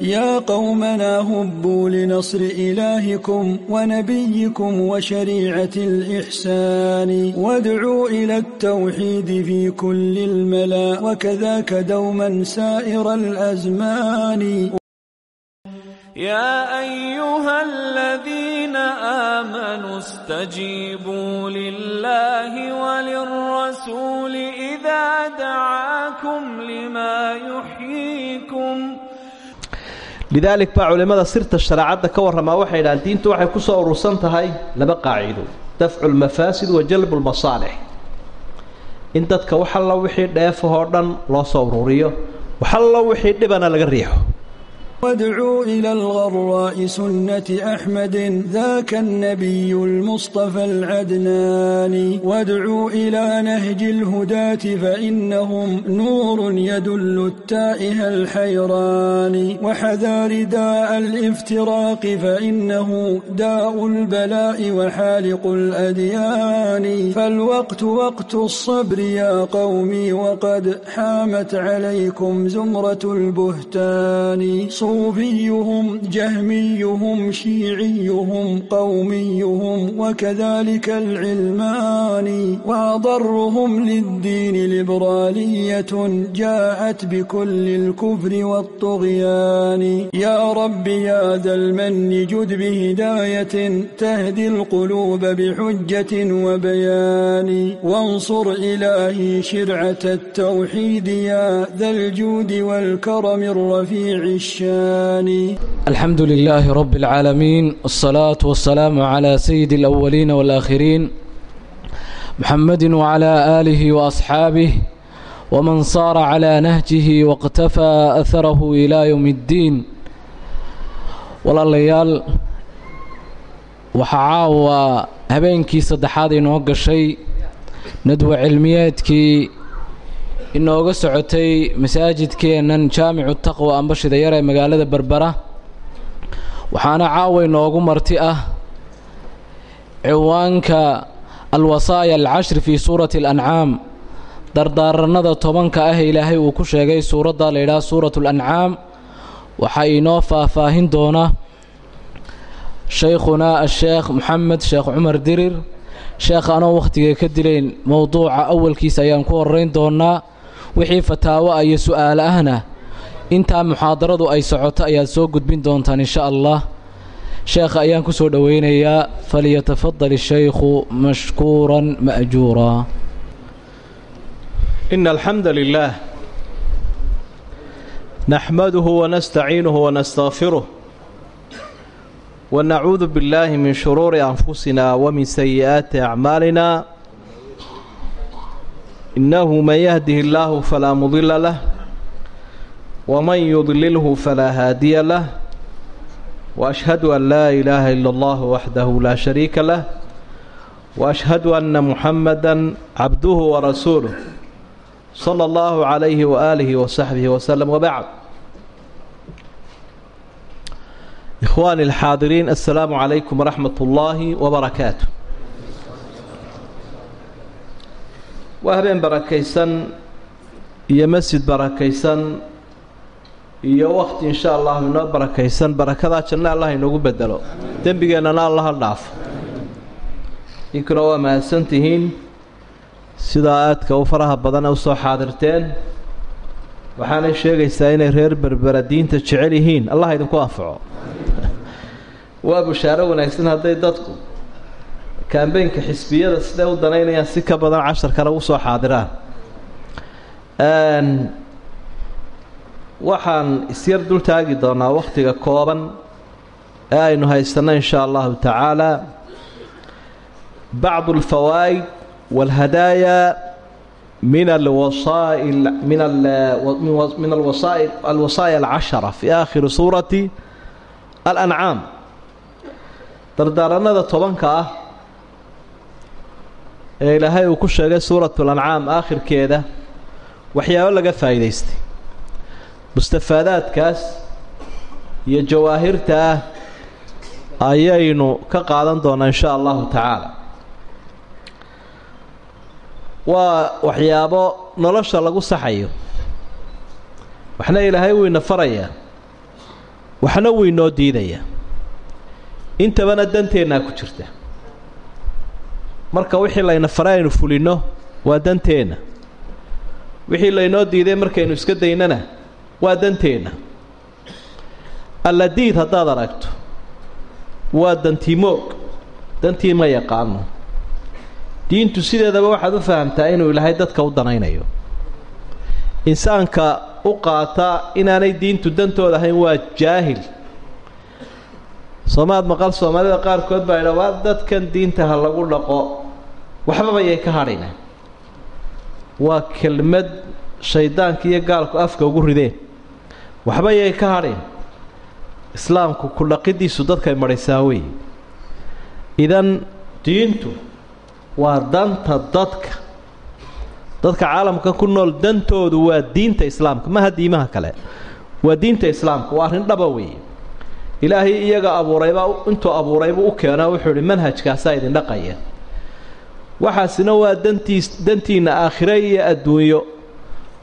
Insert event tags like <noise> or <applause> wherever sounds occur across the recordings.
يا قومنا هبوا لنصر إلهكم ونبيكم وشريعة الإحسان وادعوا إلى التوحيد في كل الملا وكذاك دوما سائر الأزمان يا أيها الذين آمنوا استجيبوا لله وللرسول إذا دعاكم لما يحب lidaalik baa culimmada sirta shareecadda ka warramaa waxay idhahaan diintu waxay ku soo urursan tahay laba qaacido dafcu lmafaasid wa jalbu lmasaalix in dadka waxallo wixii dheefahoo dhan loo soo ururiyo waxallo wixii dhibana laga riixo وادعوا إلى الغراء سنة أحمد ذاك النبي المصطفى العدنان وادعوا إلى نهج الهداة فإنهم نور يدل التائه الحيران وحذار داء الافتراق فإنه داء البلاء وحالق الأديان فالوقت وقت الصبر يا قومي وقد حامت عليكم زمرة البهتان صور صلوبيهم جهميهم شيعيهم قوميهم وكذلك العلماني وأضرهم للدين لبرالية جاءت بكل الكفر والطغيان يا رب يا ذا المن جد بهداية تهدي القلوب بحجة وبيان وانصر إلهي شرعة التوحيد يا ذا الجود والكرم الرفيع الشان الحمد لله رب العالمين والصلاة والسلام على سيد الأولين والآخرين محمد وعلى آله وأصحابه ومن صار على نهجه واقتفى أثره إلى يوم الدين walaalayaal waxaa caawa habeenkii saddexaad inoo gashay nadwa cilmiyeedkii inooga socotay masaajidkeennan jaamicu taqwa ambashida yar ee magaalada berbera waxaana caawa inoogu marti ah ciwaanka alwasaaya alcashri fii suurati alancaam dardaaranada tobanka ah ilaahay uu ku sheegay suuradda la yidhaha suuratu alancaam waxaa inoo faahfaahin doona shaykhunaa asheekh moxamed sheekh cumar dirir. Sheekh anoo wakhtiga ka dilayn mowduuca awalkiisa ayaan ku horeyn doonaa wixii fataawo ah iyo su-aal ahna intaa muxaadaradu ay socoto ayaad soo gudbin doontaan insha allah sheekha ayaan ku soo dhoweynayaa falyatafadal ishaykhu mashkuuran ma'juuraa إن الحمد لله نحمده ونستعينه ونستغفره ونعوذ بالله من شرور أنفسنا ومن سيئات inahu man yahdihi illaahu falaa mudila lah waman yudlilhu falaa haadiya lah waashhadu an laa ilaaha ila allah waxdahu laa shariika lah waashhadu anna muxamada cabduhu warasuuluh sala allahu calayhi waaalihi wasaxbihi wasalam wabacd ikhwaani alxaadiriin assalaamu calaykum waraxmat ullaahi wabarakaatu waa habeen barakaysan iyo masjid barakaysan iyo wakti insha allahu inoo barakaysan barakadaa janna allah inoogu bedelo dembigeennana allaha dhaafo ninkuna waa mahadsan tihiin. Sidaa aadka u faraha badan u soo xaadirteen. Waxaanay sheegaysaa inay reer berbera diinta jecel yihiin. Allah idinku anfaco. <laughs> Waa bushaaro wanaagsan hadday dadku kambeynka xisbiyada siday u danaynayaan si ka badan casharkana ugu soo xaadiraan waxaan isyar dul taagi doonaa wakhtiga kooban ee aynu haysanno in shaa allahu tacaala. Bacdu alfawaa'id walhadaaya min alwasaa'il min min alwasaa'il alwasaaya alcashara fi aakhiri suurati alancaam dardaaranada tobanka ah ee ilaahay uu ku sheegay suuratu lancaam aakhirkeeda waxyaabo laga faa'iidaystay. Mustafaadaadkaas iyo jawaahirta ah ayaynu ka qaadan doonaa in shaa allahu tacaala. Waa waxyaabo nolosha lagu saxayo waxna ilaahay wuu ina farayaa waxna wuu inoo diidayaa intabana danteennaa ku jirta marka wixii layna fara aynu fulinno waa danteenna wixii laynoo diiday markaynu iska daynana waa danteenna alladiid haddaad aragto waa dantiimoog dantii ma yaqaano. Diintu sideedaba waxaad u fahamtaa inuu ilaahay dadka u danaynayo. Insaanka u qaata inaanay diintu dantooda ahayn waa jaahil soomaad maqal soomaalida qaarkood baa idha waa dadkan diinta ha lagu dhaqo. Waxbaba yay ka hadhina waa kelmad shaydaanka iyo gaalku afka ugu rideen. Waxba yay ka hadhin islaamku ku dhaqidiisu dadkay madhisaa wey. Idan diintu waa danta dadka. Dadka caalamka ku nool dantoodu waa diinta islaamka. Maha diimaha kale. Waa diinta islaamka. Waa arrin dhaba weeye ilaahay iyaga abuurayba intuu abuuraybuu u keeno wuxuu idhi manhajkaasaa idin dhaqaya. Waxaasina waa dantiis dantiinna aakhire iyo adduunyo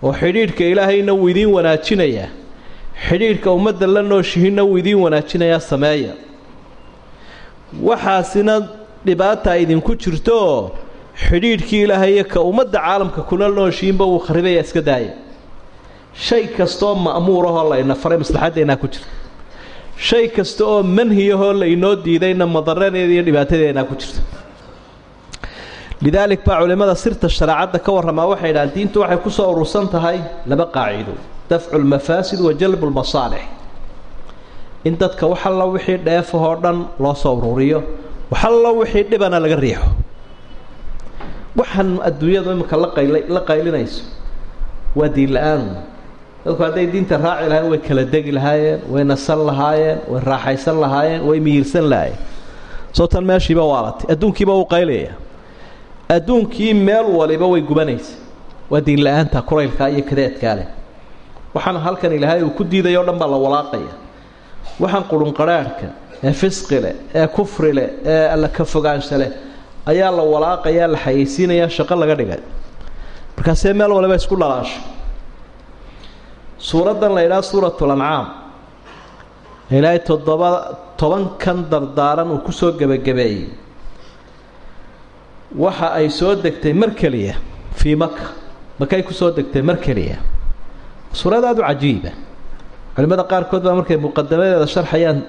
oo xidhiidhka ilaahayna wuu idiin wanaajinayaa xidhiidhka ummadda la nooshihiinna wuu idiin wanaajinayaa sameeya. Waxaasina dhibaata idinku jirtooo xidhiidhkii ilaahayo ka ummadda caalamka kula nooshihiinba wuu kharibaya iska daaya. Shay kastaoo ma'muurahoo layna faray maslaxaddeenaa ku jirta shay kasta oo manhiyahoo laynoo diidayna madaradeeda iyo dhibaatadeennaa ku jirta lidaalik baa culimmada sirta shareecadda ka warramaa waxay idhahaan diintu waxay ku soo urursan tahay laba qaacido dafcu lmafaasid wa jalbu lmasaalix in dadka wax allo wixii dheefahoo dhan loo soo ururiyo wax allo wixii dhibana laga riixo. Waxaan adduunyadu imika la qaylinayso. Waa diin la'aan dadku hadday diinta raaci lahayen way kala degi lahaayeen way nasan lahaayeen way raaxaysan lahaayeen way miyirsan lahaayeen. Soo tan meeshiiba waalatay. Adduunkiiba u qaylaya adduunkii meel waliba way gubanaysa waa diin la'aanta kuraylkaa iyo kadeedkaa leh. Waxaana halkan ilaahay uu ku diiday dhan baa la walaaqaya. Waxaan qurunqarhaadhka ee fisqi leh ee kufri leh ee alla ka fogaansha leh ayaa la walaaqayaa la xayeysiinayaa shaqo laga dhigay. Markaasee meel waliba isku dhalaasho suuraddan la yidhaha suuratul ancaam ilaahay toddoba tobankan dardaaran uu ku soo gebagabeeyey waxa ay soo degtay mar keliya fii maka makay ku soo degtay mar keliya. Suurad aada u cajiiba. Culimmada qaarkood baa markay muqadamadeeda sharxayaan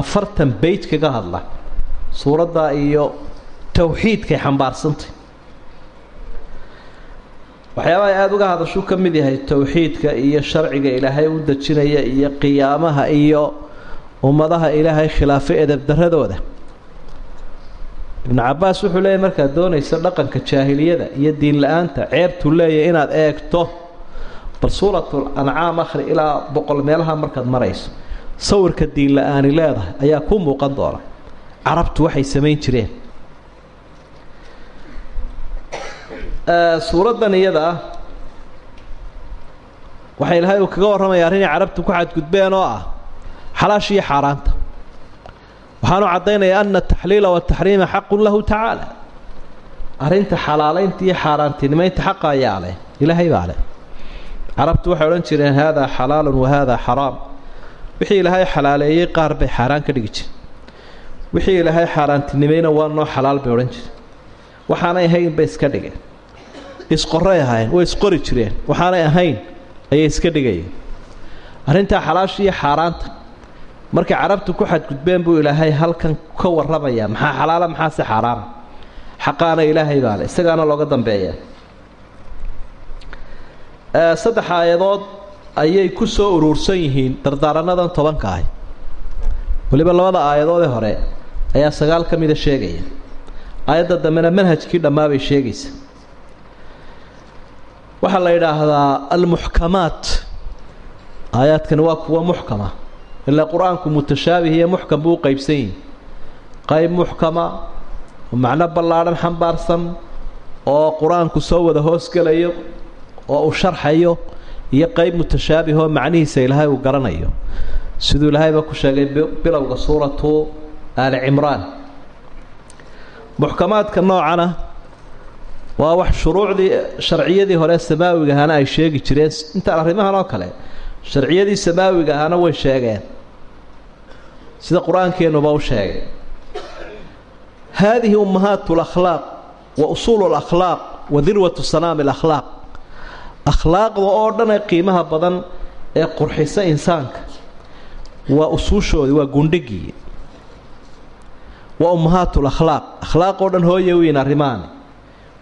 afartan beyt kaga hadla. Suuraddaa iyo towxiidkay xambaarsantay waxyaabaha aada uga hadashuu ka mid yahay towxiidka iyo sharciga ilaahay u dejinaya iyo qiyaamaha iyo ummadaha ilaahay khilaafay edebdaradooda ibnu cabaas wuxuu leeyahy markaad doonaysa dhaqanka jaahiliyada iyo diin la'aanta ceebtuu leeyahy inaad eegto bal suuratul ancaam akhri ilaa boqol meelaha markaad marayso. Sawirka diin la'aani leedahay ayaa ku muuqan doona. Carabtu waxay samayn jireen suuraddan iyada ah waxa ilaahay uu kaga warramaya arrinay carabtu ku xadgudbeen oo ah xalaasha iyo xaaraanta. Waxaanu caddaynaya ana ataxliila wataxriima xaqun lahu tacaala arrinta xalaalaynta iyo xaaraantinimaynta xaqa ayaa leh ilaahay baa leh. Carabtu waxay odhan jireen haadaa xalaalun wa haadaa xaraam. Wixii ilaahay xalaaleeyey qaar bay xaaraan ka dhigi wixii ilaahay xaaraantinimayna waa noo xalaal bay odhan jireen. Waxaanay ahayn bay iska dhigeen isqoray ahaayeen way isqori jireen. Waxaanay ahayn ayay iska dhigayeen arrintaa xalaasha iyo xaaraanta. Markay carabtu ku xadgudbeen buu ilaahay halkan ka warramayaa. Maxaa xalaala maxaase xaaraama xaqaana ilaahay baa le isagaana looga dambeeyaa. Saddex aayadood ayay ku soo uruursan yihiin dardaaranadan tobanka ahi weliba labada aayadoodee hore ayaa sagaal ka mida sheegaya. Aayadda dambena manhajkii dhammaabay sheegaysa waxaa la yidhaahdaa almuxkamaat aayaadkani waa kuwa muxkama. Ilaa qur'aanku mutashaabih iyo muxkam buu u qeybsan yihi qayb muxkama oo macno ballaadhan xambaarsan oo qur'aanku soo wada hoosgelayo oo uu sharxayo iyo qeyb mutashaabih oo macnihiisa ilaahay uu garanayo. Siduu ilaahayba ku sheegay bilowga suuratu aali cimraan. Muxkamaadka noocana waa wax shuruucdii sharciyadii hore samaawiga ahaana ay sheegi jireen. Intaan arrimahan oo kale sharciyadii samaawiga ahaana way sheegeen. Sida qur'aankeenuba u sheegay. Haadihi ummahaat lakhlaaq wa usuulu lakhlaaq wa dirwatu sanaami alakhlaaq akhlaaqda oo dhan ee qiimaha badan ee qurxisa insaanka. Waa usuushoodii waa gundhigii. Wa ummahaat lakhlaaq akhlaaq oo dhan hooye wiin arrimaani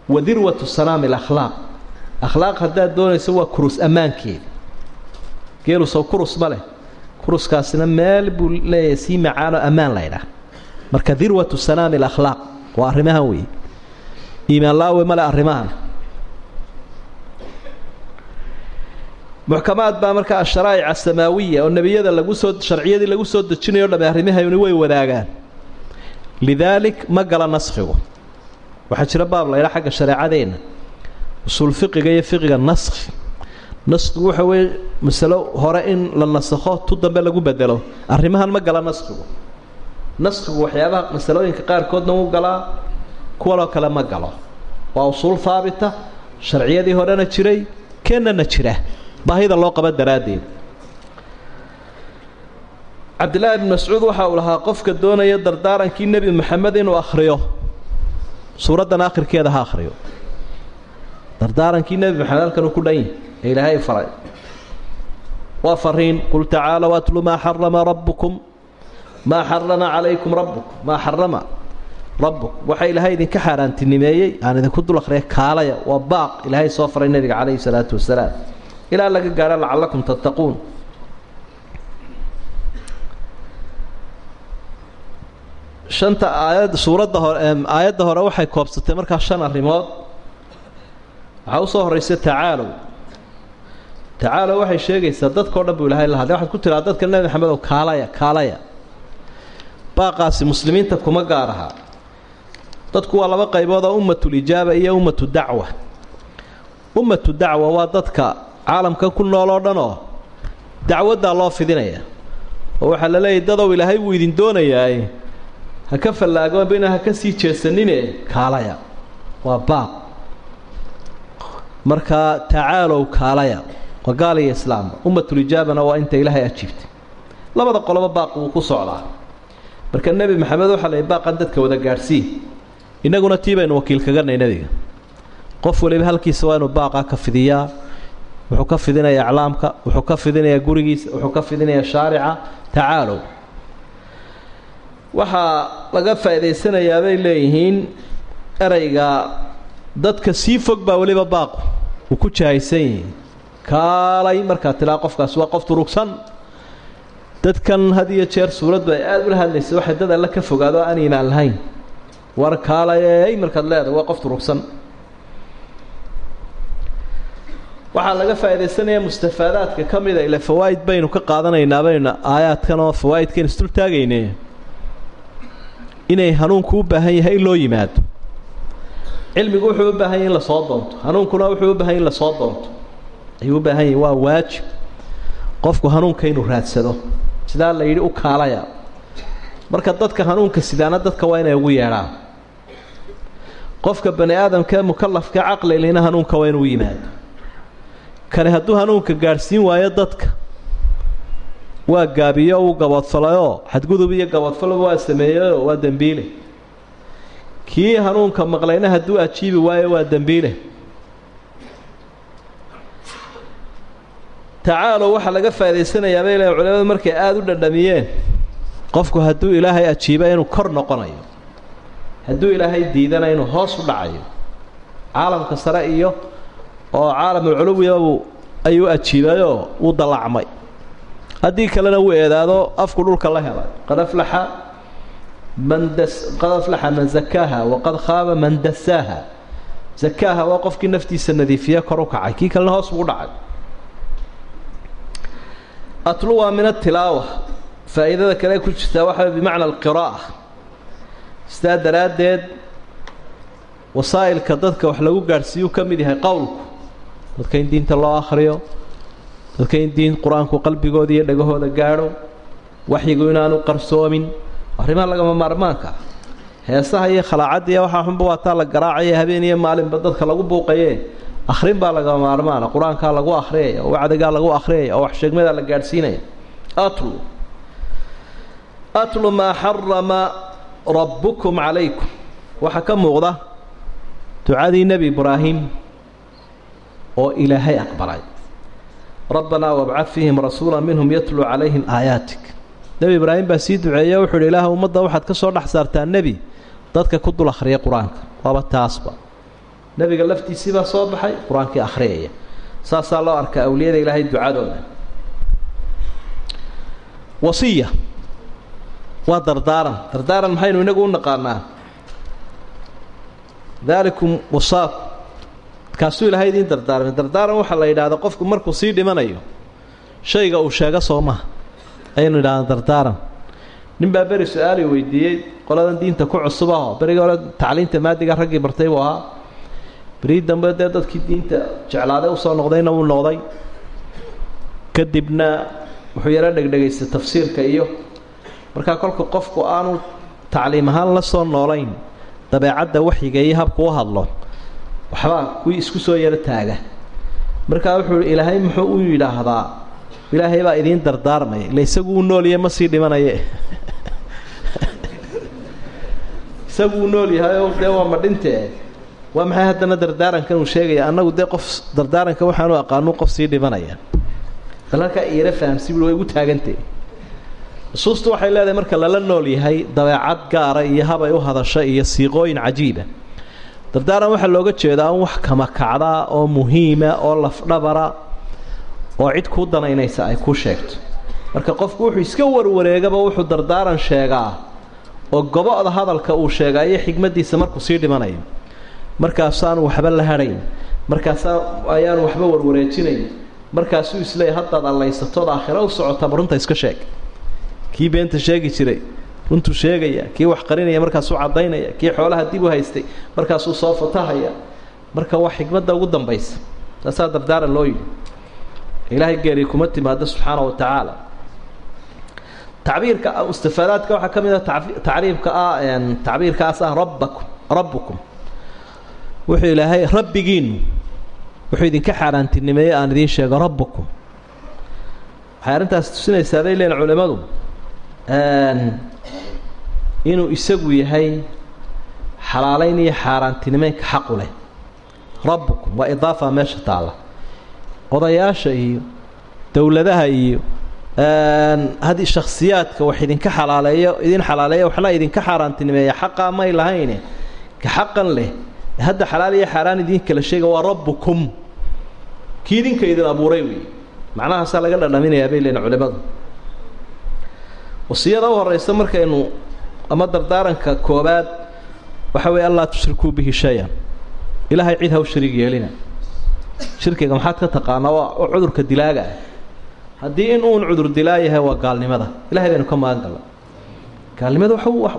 wa dirwatu sanaami alakhlaaq akhlaaq. Haddaad doonayso waa kurus ammaankeeda geelu sow kurus ma leh. Kuruskaasina meel buu leeyahay sii macaano ammaan laydhaah marka dirwatu sanaami alakhlaaq waa arrimahan weeye. Iimaan laawe male arrimahan. Muxkamaad baa markaa asharaa'ic asamaawiya oo nebiyada lagu soo sharciyadii lagu soo dejinayo dhamme arrimahayni way wadaagaan. Lidaalik ma gala naskhigu waxaa jira baab laydhaa xagga shareecadeenna usuul fiqiga iyo fiqiga naskhi naskhigu waxa weeye masalo hore in la nasakho tu dambe lagu bedelo. Arrimahan ma gala naskhigu. Naskhigu waxyaabaha masalooyinka qaarkoodna wuu galaa kuwanoo kale ma galo. Waa usuul haabita sharciyadii horena jiray keennana jira. Baahida loo qaba daraaddeed. Cabdillaahi bn mascuud waxa uu lahaa qofka doonaya dardaarankii nebi maxamed inuu akhriyo suuraddan akhirkeeda ha akhriyo. Dardaarankii nebi maxamed halkan uu ku dhan yahy ee ilaahay faray. Waa fariin qul tacaalow atlu maa xarama rabbukum maa xarama calaykum rabbukum maa xarama rabbukum. Waxaa ilaahay idinka xaaraantinimeeyey aan idinku dul akhriya kaalaya. Waa baaq ilaahay soo faray nebiga calayhi salaatu wasalaam. Ilaa laga gaadho lacallakum tattaquun shanta aayad suuradda hore aayadda hore waxay koobsatay markaa shan arrimood. Waxaa u soo horraysa tacaalow tacaalow waxay sheegaysaa dadkao dhan buu ilahay la hadlay. Waxaad ku tiraa dadka nebi maxamed oo kaalaya kaalaya. Baaqaasi muslimiinta kuma gaar aha. Dadku waa laba qaybood oo ummatulijaaba iyo ummatu dacwa. Ummatu dacwa waa dadka caalamkan ku nool oo dhan oo dacwaddaa loo fidinaya. Oo waxaa la leeyahy dadow ilaahay wuu idin doonayaa ha ka fallaagoobina ha ka sii jeesanine? Kaalaya. Waa baaq markaa tacaalow kaalaya. Waa gaal iyo ummatulijaabana waa inta ilaahay ajiibtay labada qoloba baaq wuu ku socdaa. Marka nebi maxamed waxaa la baaqan dadka wada gaadhsii innaguna tii baynu wakiil kaganay nebiga. Qof waliba halkiisa waa inuu baaqaa ka fidiyaa wuxuu ka fidinayaa iclaamka wuxuu ka fidinayaa gurigiisa wuxuu ka fidinayaa shaarica. Tacaalow waxaa laga faa'idaysanayaa bay leeyihiin erayga dadka sii fog baa weliba baaqu uu ku jahaysan yihiin kaalay markaad tilaa qofkaas waa qof durugsan dadkan had jeer suuraddu ay aada ula hadlaysa waxay dad alle ka fogaado aan iimaan lahayn. War kaalayey markaad leedahay waa qof durugsan waxaa laga faa'idaysanayaa mustafaadaadka ka mida ile fawaa'id baynu ka qaadanaynaa baynu aayaadkan oo fawaa'idkan isdul taagayne inay hanuunku u baahan yahay in loo yimaado. Cilmigu wuxuu u baahan yahy in la soo doonto. Hanuunkuna wuxuu u baahan yahy in la soo doonto. Ayuu u baahan yahay waa waajib. Qofku hanuunka inuu raadsado. Sidaa la yidhi u kaalaya. Marka dadka hanuunka sidaana dadka waa inay ugu yeedhaan. Qofka bani aadamka ee mukalafka caqlilina hanuunka waa inuu yimaado. Kani hadduu hanuunka gaadhsiin waayo dadka waa gaabiyo uu gaboodfalayoo xadgudub iyo gaboodfalba waa sameeyeyoo waa dembiile kii hanuunka maqlayna hadduu ajiibi waayo waa dembiile tacaalow waxaa laga faa'idaysanayaa bay leeyn culimadu markay aada u dhadhamiyeen. Qofku hadduu ilaahay ajiiba inuu kor noqonayo. Hadduu ilaahay diidana inuu hoos u dhacayo. Caalamka sare iyo oo caalamulculuwiyabuu ayuu ajiibayoo wuu dallacmay haddii kalena wuu eedaado afku dhulka la helay qad aflaxa man qad aflaxa man zakaaha waqad khaaba man dasaaha. Zakaaha waa qofkii naftiisa nadiifiye kor u kacay. Kii kalena hoos ugu dhacay. Atlu waa min atilaawa faa'iidada kale ku jirtaa waxaa bimacna alqiraa'a. Sidaa daraaddeed wasaa'ilka dadka wax lagu gaadhsiiyuu ka mid yahay qowlku. Dadka in diinta loo akhriyo dadka in diin qur'aanku qalbigooda iyo dhagahooda gaadho waxyigu inaanu qarsoomin. Arrimaha lagama maarmaanka heesaha iyo khalaacaddiiya waxaa xunba waataa la garaacaya habeen iyo maalinba dadka lagu buuqaye akhrin baa lagama maarmaana qur'aankaa lagu akhriyaya oo wacdigaa lagu akhriyaya oo wax sheegmadaa la gaadhsiinaya. Atlu. Atlu maa xarama rabbukum calaykum. Waxaa ka muuqda ducadii nebi ibraahim oo ilaahay aqbalay rabbanaa wabcad fiihim rasuula minhum yatluu calayhim aayaatik. Nebi ibraahim baa sii duceeya wuxuu uhi ilaah ummadda waxaad ka soo dhex saartaa nebi dadka ku dul akhriya qur'aanka. Waaba taasba. Nebiga laftiisii baa soo baxay qur'aankii akhriyaya saasaa loo arkaa awliyada ilaahay ducadooda. Wasiya. Waa dardaaran. Dardaaran maxaynu inagu u naqaanaa? Daalikum wasaaq kaasuu ilaahay idiin dardaarmay dardaaran waxaa la yidhaahdaa qofku markuu sii dhimanayo shayga uu sheego soo maha. Ayaynu idhahdaa dardaaran. Nin baa beri su'aali weydiiyey qoladan diinta ku cusub aho. Berigii hore tacliinta maadiga raggii bartay buu ahaa. Berii dambe dee dadkii diinta jeclaaday u soo noqdayna wuu noqday. Kadibna wuxuu yaro dhegdhegaystay tafsiirka iyo markaa kolku qofku aanu tacliim ahaan la soo noolayn dabeecadda waxyiga iyo habku u hadlo waxbaa kuwii isku soo yaro taaga. Markaa wuxuu i ilaahay muxuu u yidhaahdaa? Ilaahay baa idiin dardaarmaya ila isagu u noolyahe ma sii dhimanaye. <laughs> Isagu uu nool yahay oo dee waa madhintee waa maxay haddana dardaarankan uu sheegaya? Annagu dee qof dardaaranka waxaanu aqaanu qof sii dhimanaya. Bal halkaa iira fahamsi bui way igu taagantay nusuustu waxay leedahay marka lala nool yahay dabeecad gaara iyo habay u hadasha iyo siiqooyin cajiiba dardaaran waxaa looga jeedaa un wax kamakacdaa oo muhiima oo lafdhabara oo cid kuu danaynaysa ay kuu sheegto. Marka qofku wuxuu iska warwareegaba wuxuu dardaaran sheegaa oo gobo-da hadalka uu sheegaayo xigmaddiisa markuu sii dhimanayo. Markaasaanu waxba la hadhayn. Markaasaa ayaanu waxba warwareejinayn. Markaasuu isleeyahy haddaad allaysatood aakhira u socotaba runta iska sheeg. Kii beenta sheegi jiray runtuu sheegaya kii wax qarinaya markaasuu caddaynaya kii xoolaha dib u haystay markaasuu soo fatahaya marka waa xikmadda ugu dambaysa. Taasaa dardaaran loo yidhi. Ilaahay geeri kuma timaado subxaana wa tacaala. Tacbiirka istifaadaadka waxaa ka mid a tacriibka ah tacbiirkaas ah rabbakum rabbukum. Wuxuu ilaahay rabbigiinu wuxuu idinka xaaraantinimeeyey aan idiin sheego rabbukum. Waxay arrintaas tusinaysaa bay leeyiin culimmadu inuu isagu yahay xalaalayn iyo xaaraantinimeynka xaqu leh. Rabbukum waa idaafa meesha taalla. Odayaasha iyo dowladaha iyo haddii shakhsiyaadka wax idinka xalaaleeyo idin xalaaleeya waxna idinka xaaraantinimeeya xaqaa may lahayne ka xaqan leh. Hadda xalaal iyo xaaraan idiin kala sheega waa rabbukum. Kii idinka idin abuuray wey macnahaasaa laga dhadhaminayaa bay leeyiin culimmadu wasiyada u horeysa markaynu ama dardaaranka koobaad waxa weeye allaa tushrikuu bihi shay-an. Ilaahay cid ha u shariig yeelina. Shirkiga maxaad ka taqaanaa waa cudurka dilaaga ah. Haddii in uun cudur dilaa yahay waa gaalnimada. Ilahay baynu ka magan galla gaalnimada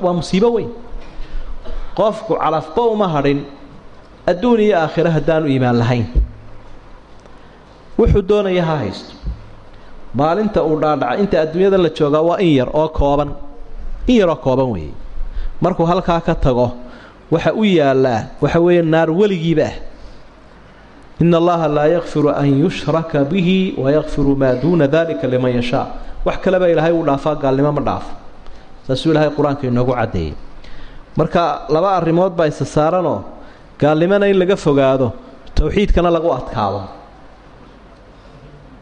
waa musiibo weyn. Qofku calafba uma hadhin adduun iyo aakhiro haddaanu iimaan lahayn. Wuxuu doonaya ha haysto maalinta uu dhaadhaca inta adduunyada la joogaa waa in yar oo kooban. In yaroo kooban weeye markuu halkaa ka tago waxa u yaallaa waxa weeye naar weligiiba ah. Ina allaha laa yakfiru an yushraka bihi wayakfiru maa duuna dalika liman yashaa wax kaleba ilaahay uu dhaafaa gaalnimo ma dhaafo saasuu ilaahay qur'aanka inoogu caddeeyey. Marka laba arrimood baa isa saaranoo gaalnimona in laga fogaado towxiidkana lagu adkaado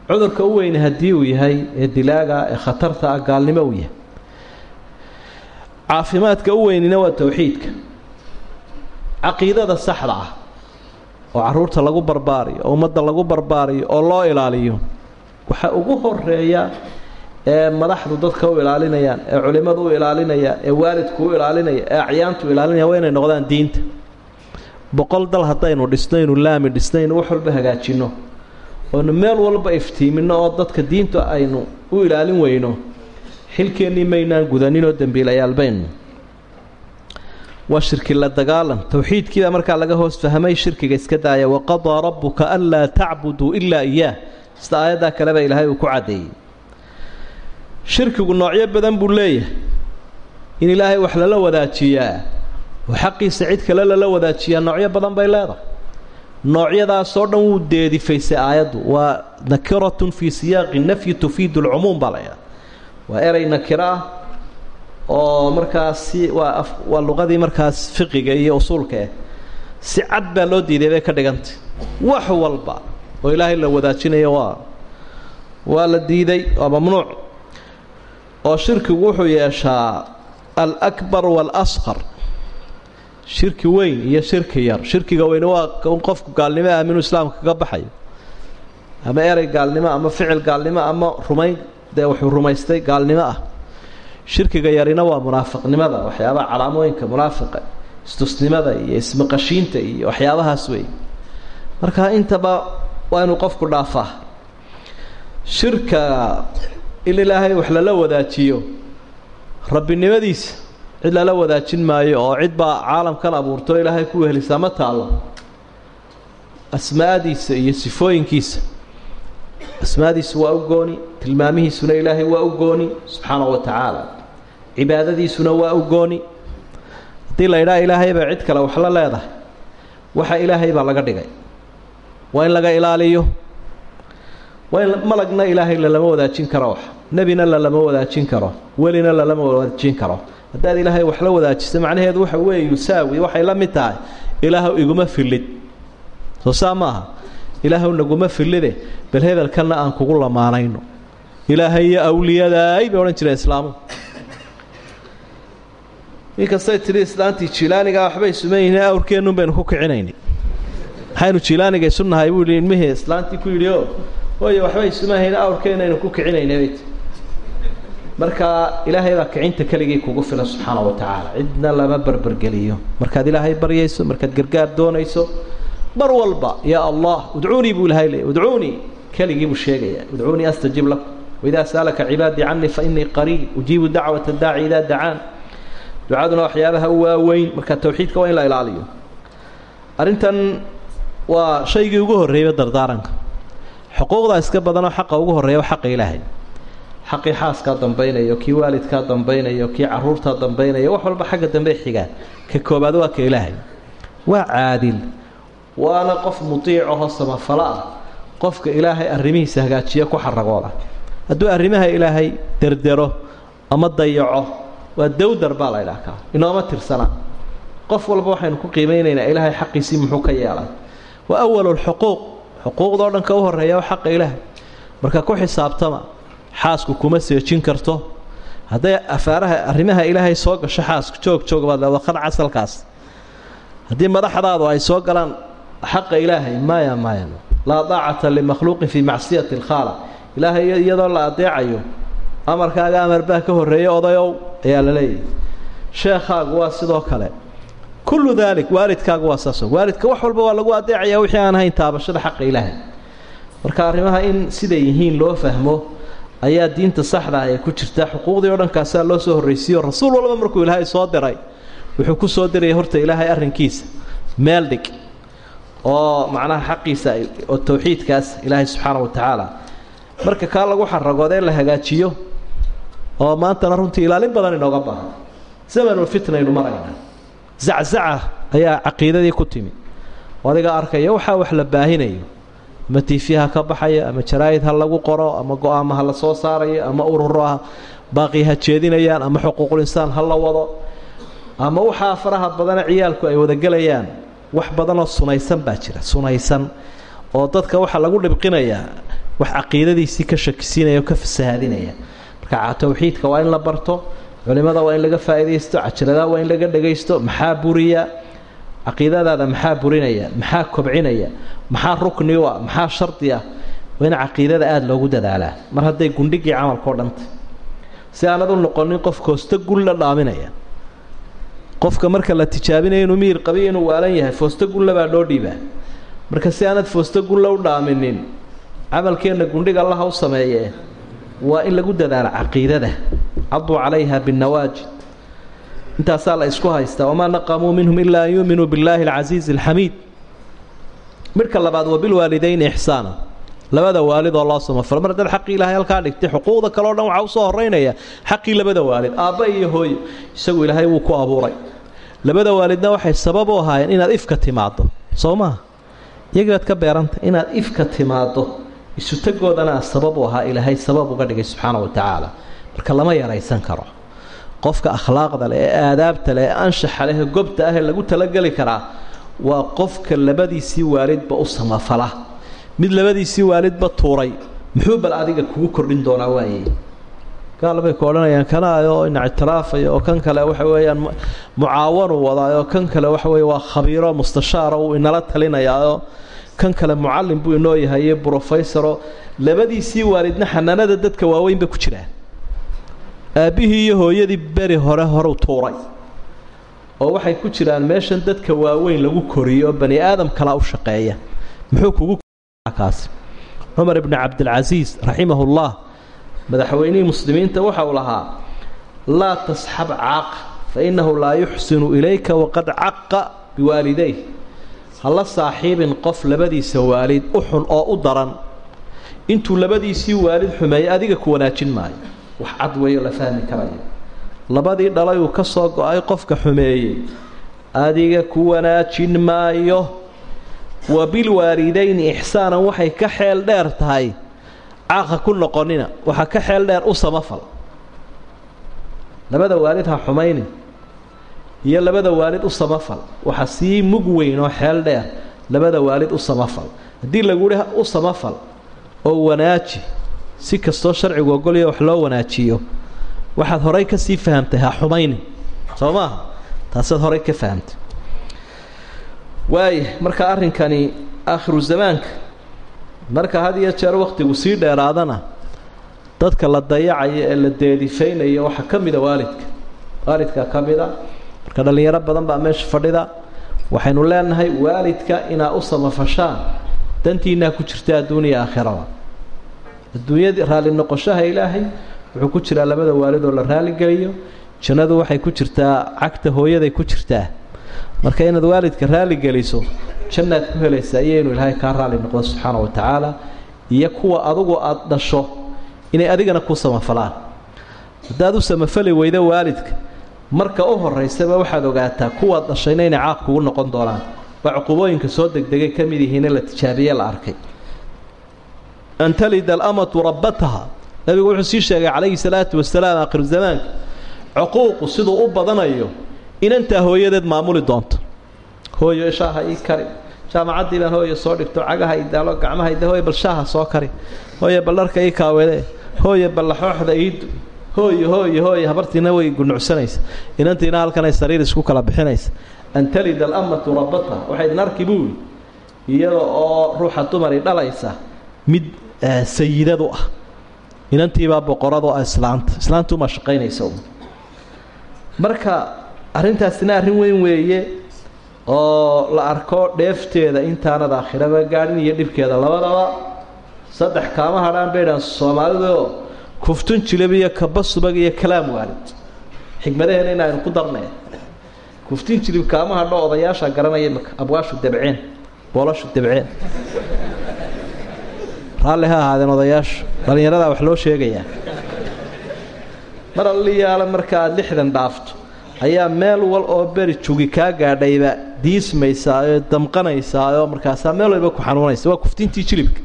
cudurka u weyne haddii uu yahay ee dilaaga ee khatarta ah gaalnimo uu yahay. Caafimaadka u weynina waa towxiidka caqiidada saxda ah oo carruurta lagu barbaariyo oo ummadda lagu barbaariyo oo loo ilaaliyo waxaa ugu horreeya ee madaxdu dadka u ilaalinayaan ee culimmadu u ilaalinayaan ee waalidku u ilaalinaya ee acyaantu ilaalinaya waa inay noqdaan diinta. Boqol dal haddaynu dhisnaynu laami dhisnaynu wax walba hagaajinno oonu meel walba iftiiminno oo dadka diinta aynu u ilaalin weyno xilkeennii maynaan gudaninoo dembiilayaal baynu waa shirki la dagaalan. Towxiidkiibaa markaa laga hoos fahmay shirkiga iska daaya waqadaa rabbuka anlaa tacbuduu ilaa iyaah sida aayaddaa kaleba ilaahay uu ku caddeeyey. Shirkigu noocyo badan buu leeyahay. In ilaahay wax lala wadaajiyaa oo xaqiisa cid kale lala wadaajiyaa noocyo badan bay leedahay noocyadaasoo dhan wuu deedifaysay aayaddu. Waa nakiratun fii siyaaqi nafyi tufiidu lcumuum baa laydhaha waa erey nakiro ah oo markaas si waa waa luqadii markaas fiqiga iyo usuulka eh. Si cad baa loo diiday bay ka dhigantay. Wax walba oo ilaahay la wadaajinayo waa waa la diiday waa mamnuuc. Oo shirkigu wuxuu yeeshaa alakbar waalasqar shirki weyn iyo shirki yar. Shirkiga weyne waa qofku gaalnimo aaminu islaamka kaga baxayo. Ama erey gaalnimo ama ficil gaalnimo ama rumayn. Dee wuxuu rumaystay gaalnimo ah. Shirkiga yarina waa munaafiqnimada waxyaabaha calaamooyinka munaafiqa istusnimada iyo ismaqashiinta iyo waxyaabahaas wey marka intaba waa inuu qofku dhaafaa. Shirka in ilaahay wax lala wadaajiyo rabbinimadiisa cid lala wadaajin maayo oo cid baa caalamkan abuurto ilaahay ku wehelisaa ma taallo. Asmaadiisa iyo sifooyinkiisa. Asmaadiisu waa u gooni tilmaamihiisuna ilaahay waa u gooni subxaanahu wa tacaala. Cibaadadiisuna waa u gooni. Haddii la idhaha ilaahay cid kale wax la leedahay waxa ilaahay baa laga dhigay. Waa in laga ilaaliyo. Waa in malagna ilaahay lalama wadaajin karo. Wax nebina lalama wadaajin karo. Welina lalama wadaajin karo haddaad ilaahay wax la wadaajisa macnaheedu waxa weeye yusaawi waxay la mid tahay ilaahw iguma fillid. Soo saa ilaahw naguma fillide bal hebelkanna aan kugu lamaanayno. Ilaahay iyo awliyadaay bay odhan jireen islaamu. Inkastay tidhi islaantii jilaanigaa waxbay suman yihiin awrkeennun baynu ku kicinaynay maxaynu jilaaniga isu nahay buu yidhi ilmihii islaantii ku yidhi o hooye waxbay sumahayn ku kicinaynay marka ilaahay baa kicinta keligii kugu filan subxaana wa tacaala. Cidna lama berbergeliyo markaad ilaahay baryayso markaad gargaar doonayso mar walba yaa allah udcuunii buu ilahay leeyay udcuunii keligii buu sheegaya udcuunii astajib lakum. Waidaa saalaka cibaadii canii fa qariib. Ujiibu dacwata daaci idaa dacaan. Ducaduna waxyaabaha u waaweyn. Marka tawxiidka waa in la ilaaliyo. Arrintan waa shaygii ugu horreeyba dardaaranka xuquuqdaa iska badanoo xaqa ugu horreeya xaqa ilaahay xaqii xaaskaa dambaynayo kii waalidkaa dambaynayo kii caruurtaa dambaynaya wax walba xagga dambe xigaan. Ka koobaad waa ka ilaahay. Waa caadil. Waana qof mutiicahoo samafalo ah. Qofka ilaahay arrimihiisa hagaajiya ku xaragooda. Hadduu arrimaha ilaahay derdero ama dayaco waa dawdar baa la ydhaha kaa inooma tirsana. Qof walba waxaynu ku qiimaynaynaa ilaahay xaqiisii muxuu ka yeelay. Waa awalulxuquuq xuquuqdao dhan ka u horreeya xaqa ilaahay. Marka ku xisaabtama xaasku kuma seejin karto. Hadday afaaraha arrimaha ilaahay soo gasho xaasku joog joog baad leeda qan casalkaas. Haddii madaxdaadu ay soo galaan xaqa ilaahay maya maya laa daacata limakhluuqin fii macsiyati alkhaaliq ilaahay iyadoo la adeecayo amarkaaga amarbaa ka horreeya odayow ayaa la leeyahay. Sheekhaagu waa sidoo kale. Kullu daalik waalidkaagu waa saaso waalidka wax walba waa lagu adeecayaa wixii aan ahayn taabashada xaqa ilaahay. Marka arrimaha in siday yihiin loo fahmo ayaa diinta saxda ah ee ku jirta. Xuquuqdii o dhankaasaa loo soo horraysiiyo rasuul walba markuu ilaahay soo diray wuxuu ku soo dirayay horta ilaahay arrinkiisa meel dhig oo macnaha xaqiisa oo tawxiidkaas ilaahay subxaana wa tacaala marka kaa lagu xaragooda in la hagaajiyo oo maantana runtii ilaalin badan inooga baahan zamanulfitna aynu maraynaa zaczaca ayaa caqiidadii ku timi. Adiga arkaya waxaa wax la baahinayo ama tiifiha ka baxaya ama jaraa'id ha lagu qoro ama go'aama ha la soo saarayo ama ururo ha baaqi ha jeedinayaan ama xuquuqul insaan ha la wado ama waxaa faraha badana ciyaalku ay wadagelayaan wax badanoo sunaysan baa jira. Sunaysan oo dadka waxaa lagu dhibqinayaa wax caqiidadiisii ka shakisiinaya oo ka fasahaadinaya marka tawxiidka waa in la barto culimada waa in laga faa'iidaysto cajaladaha waa in laga dhagaysto maxaa buriya caqiidadaada maxaa burinaya maxaa kobcinaya maxaa rukni u ah maxaa shardi ah waa in caqiidada aada loogu dadaalaa. Mar hadday gundhigii camalka o dhantay si aanad u noqonin qof koosto gulla dhaaminaya qofka marka la tijaabinaya inuu miyir qabiy inuu waalan yahay foosto gulla baa loo dhiibaa. Marka si aanad foosto gulla u dhaaminin camalkeenna gundhiga allaha u sameeyee waa in lagu dadaalo caqiidada. Caduu calayha binnawaajid intaasaa la isku haystaa wamaa naqamuu minhum ilaa an yuuminuu billaahi alcasiizi alxamiid midhka labaad wa bilwaalidayni ixsaana labada waalid oo loo samafalo. Mar haddaad xaqii ilaahay halkaa dhigtay xuquuqda kale o dhan waxaa u soo horeynaya xaqii labada waalid. Aabba iyo hooyo isagu ilaahay wuu ku abuuray. Labada waalidna waxay sabab u ahaayeen inaad ifka timaaddo soo maha ka beeranta inaad ifka timaaddo isutagoodana sabab u ahaa. Ilaahay sabab uga dhigay subxaana wa tacaala. Marka lama yaraysan karo qofka akhlaaqda leh ee aadaabta leh ee anshaxa leh ee gobta ah lagu talageli karaa waa qofka labadiisii waalidba u samafala. Mid labadiisii waalidba tuuray muxuu bal adiga kugu kordhin doonaa waaye? Gaal bay ku odhanayaan kanaayo ina ictiraafaya oo kan kale waxa weeyaan mucaawanu wadaayo kan kale waxa weye waa khabiiro mustashaaro uu inala talinayaayo kan kale mucallim buu inoo yahaye brofesoro labadiisii waalidna xanaanada dadka waaweyn bay ku jiraan aabbihii iyo hooyadii beri hore horeu tuuray. Oo waxay ku jiraan meeshan dadka waaweyn lagu koriyo oo bani aadam kalaa u shaqeeya. Muxuu kugu kaasi cumar ibni cabdilcasiis raximahullah madaxweynihii muslimiinta waxa uu lahaa laa tasxab caaqa fa innahu laa yuxsinu ilayka waqad caqa biwaalidayh. Hala saaxiibin qof labadiisa waalid u xun oo u daran. Intuu labadiisii waalid xumeeyey adiga ku wanaajin maayo wax cad weeyo la fahmi karayo. Labadii dhalay uu ka soo go'ay qofka xumeeyey. Adiga ku wanaajin maayo. Wa bilwaalidayni ixsaanan waxay ka xeel dheer tahay. Caaqa ku noqonina waxaa ka xeel dheer u samafal labada waalid ha xumaynin iyo labada waalid u samafal waxa sii mug weyn oo xeel dheer labada waalid u samafal haddii lagu hi u samafal oo wanaaji si kastoo sharcigu ogolya wax loo wanaajiyo waxaad horay ka sii fahamtay ha xumaynin. Soo maaha taasaad horay ka fahamtay. Waaya marka arrinkani aakhiru zamaanka marka had iyo jeer wakhtigu sii dheeraadana dadka la dayacayo ee la deedifaynayo waxaa ka mida waalidka. Waalidka ka mida marka dhallinyaro badan baa meesha fadhida waxaynu leenahay waalidka inaa u samafashaan dantiinaa ku jirta adduuniya aakhirada adduunyadii raalli noqoshaha ilaahay wuxuu ku jiraa labada waalid oo la raaligeliyo jannadu waxay ku jirtaa cagta hooyaday ku jirtaa. Marka inaad waalidka raali geliso jannaad ku helaysaa iyo inuu ilaahay kaa raali noqdo subxaana wa tacaala iyo kuwa adugu aada dhasho inay adigana ku samafalaan. Haddaad u samafali weydo waalidka marka u horaysaba waxaad ogaataa kuwaad dhashayna caaq kugu noqon doonaan. Waa cuqubooyinka soo degdegay ka mid yihiine la tijaabiye la arkay an talida alamatu rabbataha nabigu wuxuu sii sheegay calayhi salaatu wasalaam aakhiru zamaanka cuquuqu siduu u badanayo inantaa hooyadeed maamuli doonto hooyo shaaha ii kari jaamacaddii baan hooyo soo dhigto cagaha idaalo gacmaha ida hooyo bal shaaha soo kari hooyo bal dharka ii kaawede hooyo bal laxooxda iidu hooyo hooyo hooyo habartiina way gunucsanaysa inantiina halkanay sariir isku kala bixinaysa an talida alamatu rabbata waxay idin arki iyada oo ruuxa dumari dhalaysa mid sayidadu ah. Inantiibaa boqoradu ah islaanta. Islaantumaa shaqaynaysa marka arrintaasina arrin weyn weeye oo la arko dheefteeda intaanad aakhiraba gaadhin iyo dhibkeeda labadaba. Saddex kaama hadhaan bay dhahan soomaaliduoo kuftun jilab iyo kaba subag iyo kalaam waalid. Xigmadaheena in aynu ku darnay. Kuftin jilib kaama hadho odayaasha garanaya imaka abwaashu debceen boolashu debceen raalli ha ahaadeen odayaashu dhallinyaradaa wax loo sheegayaa mar alliyaala marka aada lixdan dhaafto ayaa meel wal oo beri jugi kaa gaadhayba diismaysaayoo damqanaysaayoo markaasaa meel walba ku xanuunaysa. Waa kuftintii jilibka.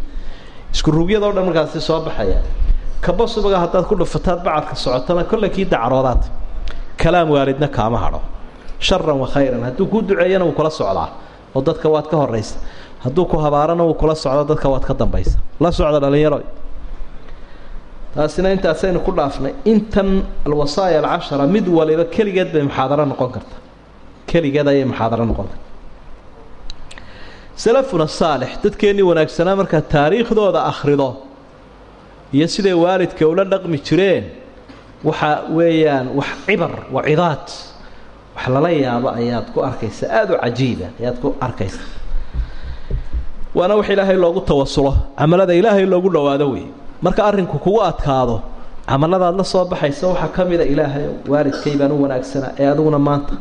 Isku rugyadao dhan markaasi soo baxaya. Kaba subaga haddaad ku dhufataad bacadka socotana kolle kii dacroodaad kalaam waalidna kaama hadho. Sharan wa khayran. Hadduu kuu duceeyana wuu kula socdaa oo dadka waad ka horaysa hadduu ku habaarana wuu kula socdo dadka waad ka dambaysa. La socda dhallinyaro taasina intaasaynu ku dhaafnay. Intan alwasaaya alcashara mid waliba keligeed bay muxaadaro noqon karta. Keligeed ayay muxaadaro noqon karta. Salafuna saalix dadkeennii wanaagsanaa markaa taariikhdooda akhrido iyo siday waalidka ula dhaqmi jireen waxa weeyaan wax cibar wacidaad wax lala yaabo ayaad ku arkaysa. Aada u cajiiba ayaad ku arkaysa waana wax ilaahay loogu tawasulo. Camalada ilaahay loogu dhowaado wey marka arrinku kugu adkaado camaladaad la soo baxaysa waxaa ka mida ilaahay waalidkay baan u wanaagsanaa ee adiguna maanta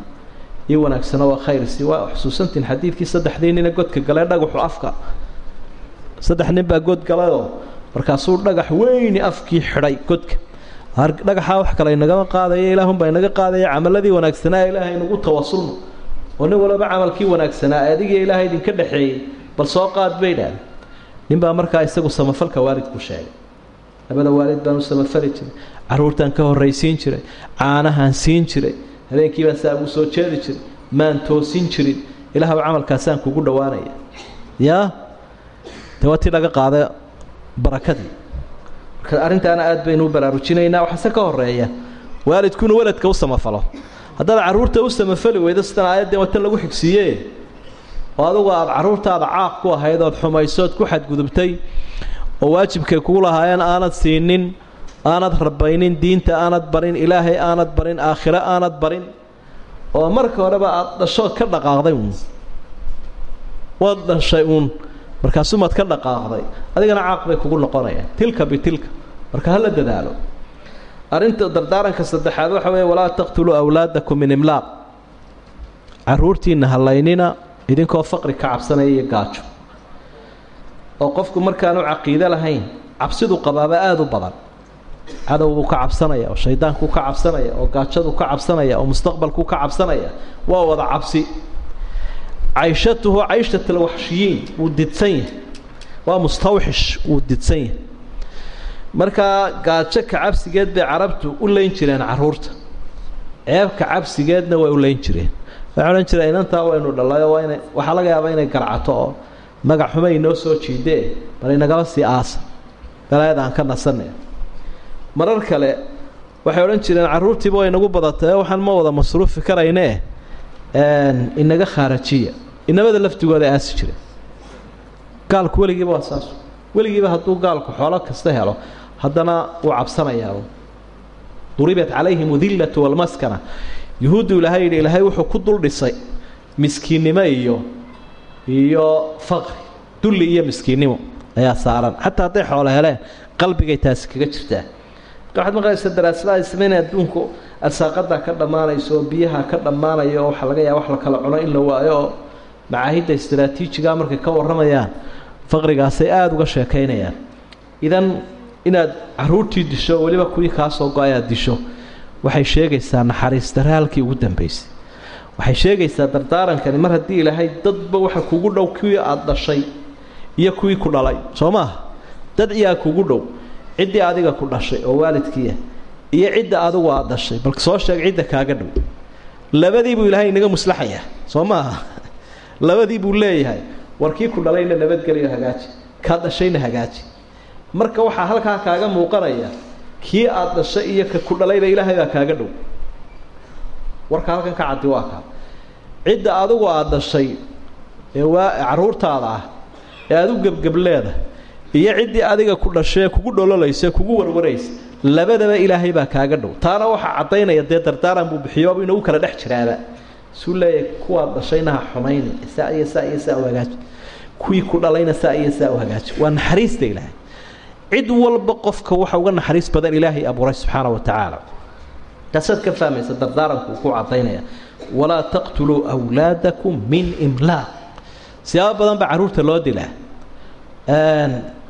ii wanaagsano waa khayrsi waa xusuusantiin xadiidkii saddexdii nina godka galee dhagaxu afka. Saddex nin baa god galayoo markaasuu dhagax weyni afkii xidhay godka. Dhagaxaa wax kale inagama qaadaya ilaahunbaa inaga qaadaya camaladii wanaagsanaa ilaahay inagu tawasulno. Oo nin walaba camalkii wanaagsanaa adigii ilaahay idinka dhexeeyey bal soo qaad bay dhaahda ninbaa markaa isagu samafalka waalidku sheegay. Labada waalid baan u samafali jiray. Carruurtaan ka horraysiin jiray. Caanahaan siin jiray. Habeenkii baan saa ugu soo jeedi jiray. Maan toosin jirin. Ilaahw camalkaasaan kugu dhowaanaya. Yaa de waa laga qaada barakadii. Marka arrintaana aad baynu u baraarujinaynaa. Waxaase ka horreeya waalidkuna waladka u samafalo. Haddaad carruurta u samafali weydo sidan aayaddeen watan lagu xigsiiye oo adugu aada carruurtaada caaq ku ahayd ood xumaysood ku xadgudubtay oo waajibkay kugu lahaayeen aanad siinin aanad rabaynin diinta aanad barin ilaahay aanad barin aakhiro aanad barin. Oo marka horeba aada dhashood ka dhaqaaqday uun. Waad dhashay uun. Markaasumaad ka dhaqaaqday. Adigana caaq bay kugu noqonayaan tilka bitilka marka hala dadaalo. Arrinta dardaaranka saddexaad waxa weeye walaa taqtuluu awlaadakum min imlaaq. Carruurtiinna hallaynina idinkoo faqri ka cabsanaya iyo gaajo. oo qofku markaanu caqiide lahayn cabsidu qabaaba aada u badan. Cadow buu ka cabsanaya oo shaydaankuu ka cabsanaya oo gaajadu ka cabsanaya oo mustaqbalkuu ka cabsanaya waa wada cabsi. Cayshatuhu cayshat alwaxshiyiin wuu didsan yahay. Waa mustawxish wuu didsan yahay. Markaa gaajo ka cabsigeed bay carabtu u leyn jireen carruurta ceebka cabsigeedna way u leyn jireen waxay odhan jireen inantaa waynu dhallayo waa inay waxaa laga yaabaa inay garcato oo magac xumo inoo soo jiidee bal inagaba sii aasa balaayada ka nasanay marar kale waxay odhan jireen carruurtiiba way inagu badatay waxaan ma wada masruufi karaynee inaga khaarajiya inamada laftigooda aasi jireen gaalku weligiiba waa saas. Weligiiba hadduu gaalku xoolo kasta helo haddana wuu cabsanayaa. Duribat calayhim udillatu walmaskana yuhuuddu ilaahay yidhi ilaahay wuxuu ku dul dhisay miskiinnimo iyo iyo faqri. Dulli iyo miskiinnimo ayaa saaran. Xataa hadday xoolo heleen qalbigay taasi kaga jirtaa. Waxaad maqlaysaa daraasadaha ay sameynaya adduunku arsaaqadaa ka dhammaanayso oo biyaha ka dhammaanayo oo waxaa laga yaaba wax la kala cuno in la waayo oo macaahidda istaraatiijigaa markay ka warramayaan faqrigaasay aada uga sheekaynayaan. Idan inaad carruurtii disho weliba kuwii kaa soo go'ay aad disho waxay sheegaysaa naxariis daraalkii ugu dambaysay waxay sheegaysaa dardaarankani mar haddii ilaahay dadba waxa kugu dhow kuwii aada dhashay iyo kuwii ku dhalay. Soo maaha dad iyaa kugu dhow ciddii adiga ku dhashay oo waalidkiiah iyo cidda adigu aada dhashay. Bal soo sheeg cidda kaaga dhow. Labadii buu ilaahay inaga muslaxayaa soo maaha <laughs> labadii buu leeyahay. War kii ku dhalayna nabadgeliyo hagaaji kaa dhashayna hagaaji. Marka waxaa halkaa kaaga muuqanaya kii aada dhashay iyo ka ku dhalayba ilaahay baa kaaga dhow. Warka halkan ka caddi waa kaa cidda adigu aada dhashay ee waa carruurtaada ah ee aada u gebgebleeda iyo ciddii adiga ku dhashee kugu dhololaysa kugu warwaraysa labadaba ilaahay baa kaaga dhow. Taana waxaa caddaynaya dee dardaaran buu bixiyo inagu kala dhex jiraaba. Suu leeyahay kuwaad dhashayna ha xumayni saa iyo saa iyo saa u hagaaji kuwii ku dhalayna saa iyo saa u hagaaji waa naxariista ilaahay cid walba qofka waxa uga naxariis badan ilaahay abuuray subxaana wa tacaala taasaad ka fahmaysa dardaaranku ku caddaynaya. Walaa taqtuluu wlaadakum min imlaaq. Siyaabo badan baa carruurta loo dilaa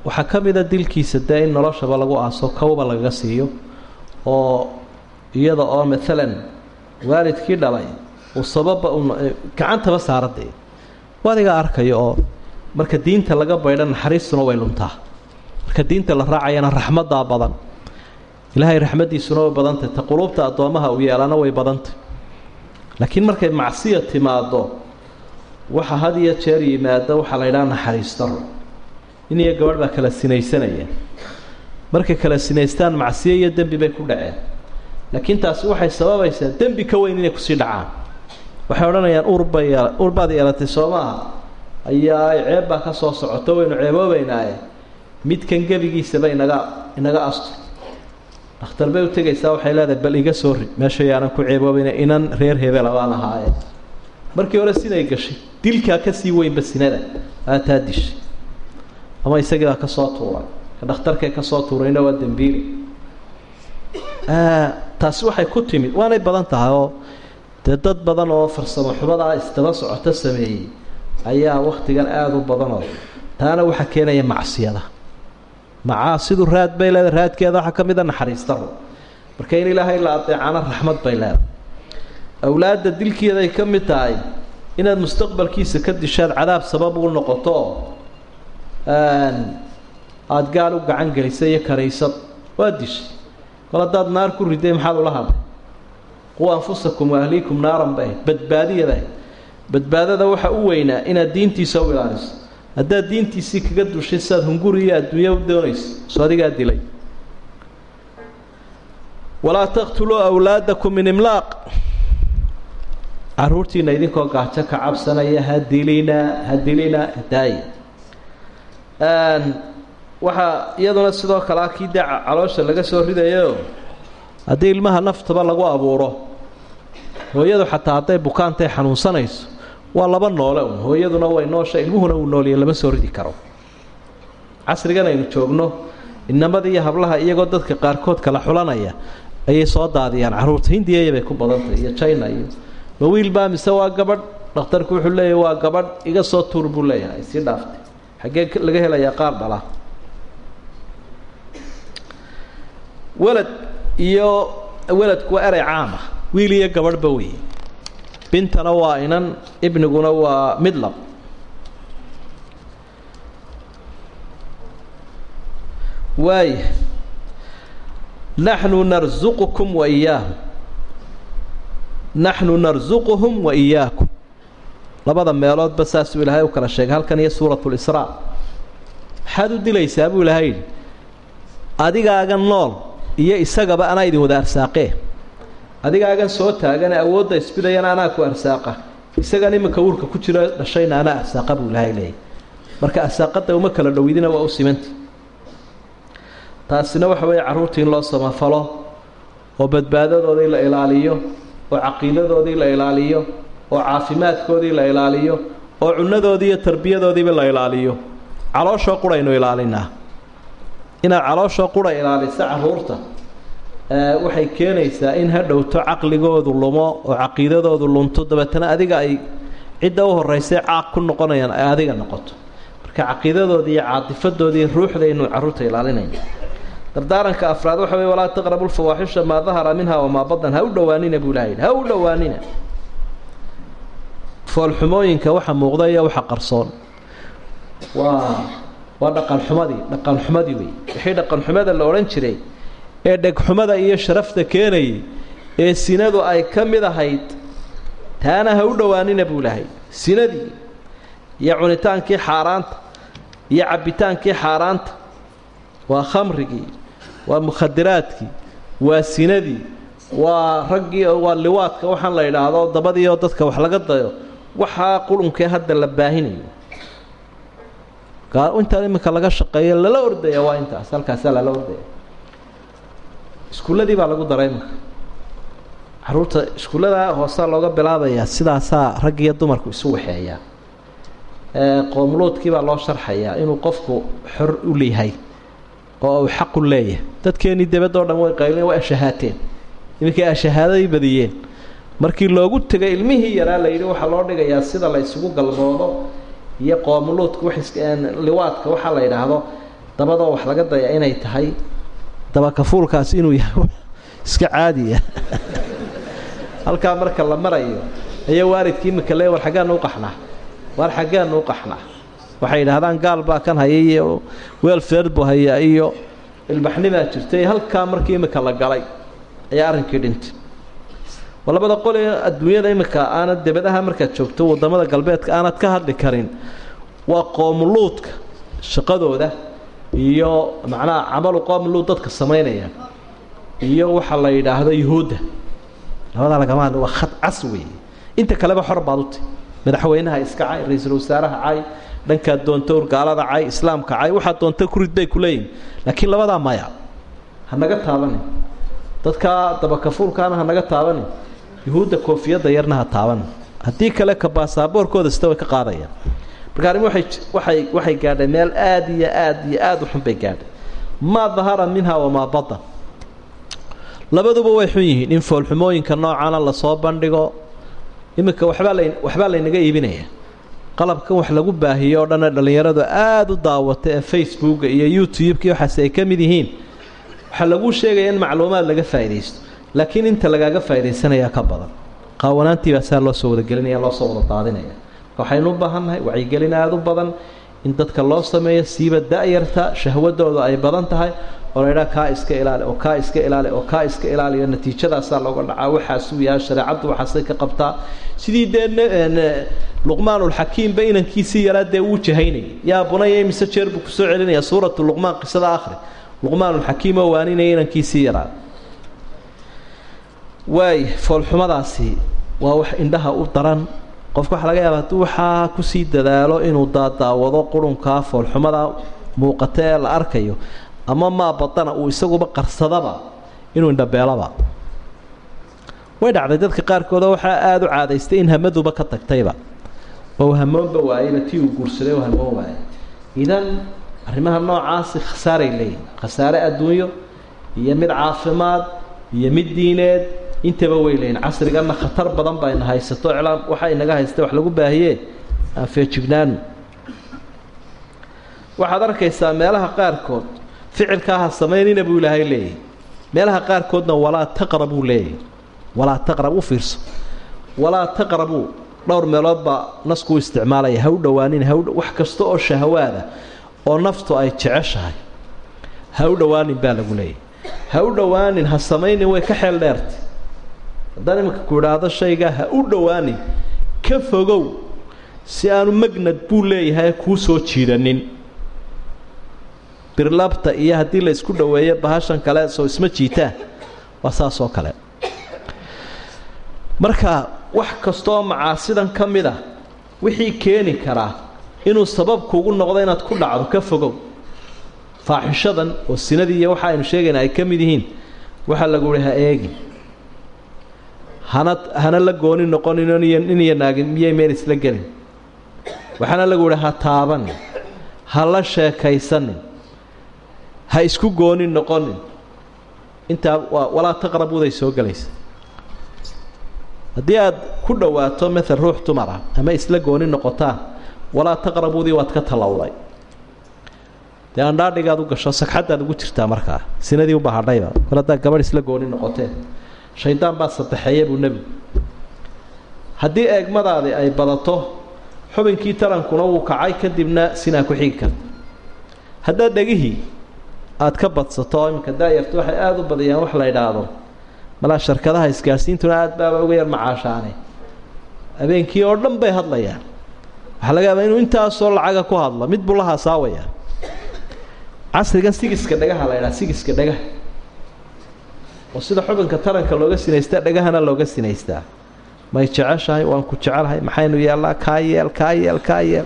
waxaa ka mida dilkiisa dee in noloshaba lagu aaso kawba lagaga siiyo oo iyada oo maalan waalidkii dhalay uu sababa gacantaba saaradee adiga arkayo oo marka diinta laga baydha naxariistuna way luntaa marka diinta la raacayana raxmaddaa badan. Ilaahay raxmaddiisuna way badantay. Ta quluubta addoommaha uu yeelana way badantay. Laakiin markay macsiya timaado waxa had iyo jeer yimaada waxaa la ydhaha naxariis in iyo gabadh baa kala sinaysanaya. Markay kala sinaystaan macsiyo iyo dembi bay ku dhaceen. Laakiin taasi waxay sababaysaa dembi ka weyn inay ku sii dhacaan. Waxay odhanayaan urbay urbaad yeelatay soo maaha? Ayaa ceeb baa ka soo socoto waynu ceeboobaynaaye midkan gebigiisaba inaga inaga astur dhakhtar bay u tegaysaa waxay leedahay bal iga soo rid meesha yaanan ku ceeboobayna inan reer hebela baan ahaaye markii hore siday gashay dilkaa ka sii weynba sinada aataa dishay. Ama isagii baa ka soo tuuray ka dhakhtarkay ka soo tuurayna waa dembiili taasi waxay ku timid waanay badan tahay oo dee dad badan oo farsamo xumadaa isdaba socoto sameeyey ayaa wakhtigan aada u badanoo taana waxaa keenaya macsiyada macaasidu raad bay leedahay raadkeeda waxaa ka mid a naxariis daro marka in ilaahay la adeecana raxmad bay leedahay. Awlaadda dilkeeday ka mid tahay inaad mustaqbalkiisa ka dishaad cadaab sabab u noqoto aada gaal u gacan gelisay iyo karaysad waa dishay. Kol haddaad naar ku riday maxaad ula hadlay? Quu anfusakum waahliikum naaran bay ahayd badbaadiyada badbaadada waxa u weynaa inaad diintiisa u ilaaliso haddaad diintiisii kaga dushay sidaad hunguri iyo adduunya u doonayso soo adigaa dilay. Walaa taqtuluu awlaadakum min imlaaq. Caruurtiina idinkoo gaajo ka cabsanaya ha dilina ha dilina daaya waxaa iyaduna sidoo kale a kii dee caloosha laga soo ridayo. Haddii ilmaha naftaba lagu abuuro hooyadu xataa hadday bukaantay xanuunsanayso waa laba noole un hooyaduna way noosha ilmuhuna uu nooliya lama soo ridi karo. Casrigan aynu joogno inamada iyo hablaha iyagoo dadka qaarkood kala xulanaya ayay soo daadiyaan. Carruurta hindiyaya bay ku badantahy iyo china iyo ma wiilbaa mise waa gabadh? Dhakhtarku wuxuu leeyahy waa gabadh iga soo tuur buu leeyahay sii dhaaftay. Xaggee laga helayaa qaar dhala. Welad iyo weladku waa erey caama wiil iyo gabadhba wey bintana waa inan ibniguna waa midlab waaya naxnu narsuqukum wa iyaahum naxnu narsuquhum wa iyaakum labada meeloodba saasuu ilaahay u kala sheegay halkan iyo suuratu lisraa maxaad u dilaysaa buu ilaahay adigaaga nool iyo isagaba anaa idin wada arsaaqee adigaagan soo taagane awoodda isbidayana anaa ku arsaaqa. Isagan iminka uurka ku jiro dhashayna anaa arsaaqa buu ilaahay leeyahy marka arsaaqada uma kala dhowidina waa u simanti. Taasina waxa weeye carruurtii in loo samafalo oo badbaadadoodii la ilaaliyo oo caqiidadoodii la ilaaliyo oo caafimaadkoodii la ilaaliyo oo cunadoodii iyo tarbiyadoodiiba la ilaaliyo. Calooshoo quraynu ilaalinaa inaad calooshoo qura ilaaliso carruurta waxay keenaysaa in ha dhowto caqligoodu lumo oo caqiidadoodu lunto. Dabeetana adiga ay cidda u horraysay caaq ku noqonayaan ay adiga noqoto. Marka caqiidadoodii iyo caatifadoodii ruuxdaynu carruurta ilaalinayna dardaaranka afraad waxa wey walaa taqrabu lfawaaxisha maa dahara minha wamaa badan ha u dhowaanina buu ilaha yidhi ha u dhowaanina. Foolxumooyinka waxa muuqda iyo waxa qarsoon. Waa waa dhaqanxumadii dhaqanxumadii wey wixii dhaqanxumada la odhan jiray ee dhegxumada iyo sharafta keenayay ee sinadu ay ka mid ahayd taana ha u dhowaanina buu ilahay sinadii iyo cunitaankii xaaraanta iyo cabbitaankii xaaraanta waa khamrigii waa mukhadiraadkii waa sinadii waa raggii waa liwaadka waxaan la idhaahdo dabadiioo dadka wax laga dayo waxaa qulunkee hadda la baahinayo. Intaa iminka laga shaqeeyo lala ordaya waa intaas halkaasaa lala ordaya iskuulladii baa lagu daray iminka carruurta iskuullada hoosaa looga bilaabayaa sidaasaa rag iyo dumarku isu waxeeyaa qoomuluudkii baa loo sharxayaa inuu qofku xor u leeyahay oo uu xaqu leeyahay. Dadkeenii debadda o dhan way qaylin way ashahaateen. Iminkay ashahaadadii badiyeen. Markii loogu tegay ilmihii yaraa la yidhi waxaa loo dhigayaa sida la isugu galmoodo iyo qoomuluudka liwaadka waxaa la yidhaahdo dabadoo wax laga daya inay tahay dabakafuulkaas inuu yahay iska caadiya halkaa marka la marayo ayaa waalidkii imika le war xaggaanu u qaxnaa war xaggaanu u qaxnaa. Waxay yidhaahdaan gaal baa kan haya iyo weelfeer buu hayaa iyo ilbaxnimaa jirtay. Halkaa markii imika la galay ayaa arrinkii dhintay. Labada qol ee adduunyada imika aanad debadaha markaad joogto waddamada galbeedka aanad ka hadli karin waa qoomuluudka shaqadooda iyo macnaha camalu qoomuluud dadka samaynaya iyo waxa la yidhaahdo yuhuudda. Labadaa lagama hadli waa khad cas weeye. Inta kaleba xor baad uti madaxweynaha iska cay ra'iisul wasaaraha cay dhankaad doonto urgaalada cay islaamka cay waxaad doonta kurid bay ku leeyihiin laakiin labadaa maya ha naga taabanin. Dadka dabakafuulkaana ha naga taabanin. Yuhuudda koofiyadda yarna ha taabanin. Haddii kale ka baasaboorkooda sita way ka qaadayaan marka waxay gaadhay meel aada iyo aada iyo aada u xun bay gaadhay. Maa dahara minha wamaa badan labaduba way xun yihiin. In foolxumooyinka noocana la soo bandhigo iminka waxbaa la waxbaa laynaga iibinaya. Qalabkan wax lagu baahiyo o dhanna dhallinyaradu aada u daawata ee facebooka iyo youtube-ki waxaase ay ka mid yihiin. Waxaa laguu sheegaya in macluumaad laga faaidaysto laakiin inta lagaaga faa'idaysanayaa ka badan. Qaawanaantiibaa saa loo soo wadagelinaya loo soo wada daadinaya waxaynu u wacyigelin aada u badan. In dadka loo sameeyo siiba da-yarta shahwadooda ay badan tahay oo la idhaha kaa iska ilaali oo kaa iska ilaali oo kaa iska ilaaliyo natiijadaasaa looga dhacaa. Waxaasuu yahay shareecaddu waxaasay ka qabtaa. Sidii dee luqmaanulxakiimba inankiisii yaraa dee uu jahaynayay yaa bunaya mise jeer buu ku soo celinaya suuratu luqmaan qisada akhri luqmaanulxakiim oo waaninaya inankiisii yaraa waay foolxumadaasi waa wax indhaha u daran qofka waxaa laga yaaba hadduu waxaa ku sii dadaalo inuu daadaawado qurunkaa foolxumada muuqata ee la arkayo ama maa badana uu isaguba qarsadaba inuu indhabeelaba. Way dhacday dadka qaarkooda waxaa aada u caadaystay in hamaduba ka tagtayba. Oo hamoonba waayeyba tii uu guursaday oo hamoon waayay idan arrimaha noocaasi khasaaray leeyihiin khasaare adduunyo iyo mid caafimaad iyo mid diineed intaba way leeyihiin casriganna khatar badan ba ina haysato iclaam waxaa inaga haysta wax lagu baahiyee aan feejignaanu waxaad arkaysaa meelaha qaarkood ficilkaa ha samaynina buu ilaahay leeyahy meelaha qaarkoodna walaa taqrabuu leeyahy walaa taqrab u fiirso. Walaa taqrabuu dhowr meelood baa nasku isticmaalaya. Ha u dhowaanin ha wax kasta oo shahawaada oo naftu ay jeceshahay ha u dhowaanin baa lagu leeyahy ha u dhowaanin ha samaynin way ka xeel dheertay haddaan iminka ku idhaahdo shaygaa ha u dhowaanin. Ka fogow si aanu magnad buu leeyahay kuu soo jiidanin. Birlabta iyo haddii la isku dhoweeyo bahashan kale soo isma jiitaan waa saas oo kale. Marka wax kastaoo macaasidan ka mid a wixii keeni karaa inuu sabab kugu noqdo inaad ku dhacdo ka fogow. Faaxishadan oo sinadii iyo waxa aynu sheegayna ay ka mid yihiin waxaa lagu ihi ha eegin hana hana la gooni noqonin nin iyo naagin miyay meel isla gelin? Waxaana lagu ihi ha taabanin ha la sheekaysanin ha isku gooni noqonin intaa walaa taqrabuuday soo gelaysa haddii aad ku dhowaato maal ruux dumar ah ama isla gooni noqotaan walaa taqrabuudii waad ka tallowday. Dee andhaadhigaad u gasho sagxaddaad ugu jirtaa markaa sinadii u bahadhayba mar haddaa gabadh isla gooni noqoteen shaydaan baa sadexeeya buu nebigu haddii eegmadaadi ay badato xubinkii tarankuna wuu kacay kadibna sinaa ku xigi karta. Haddaad dhegihii aada ka badsato iminka daayartu waxay aada u badiyaan wax la idhaahdo malaa sharkadaha isgaarsiintuna aada baaba uga yar macaashaane habeenkii oo dhan bay hadlayaan. Waxaa laga yaabaa inuu intaasoo lacaga ku hadlo. Mid buu la haasaawaya casrigan sigiska dhagaha la idhaha sigiska dhagaha oo sida xubinka taranka looga sinaystaa dhagahana looga sinaystaa. May jeceshahay? Waan ku jecelahay. Maxaynu yeelnaa kaa yeel kaa yeel kaa yeel.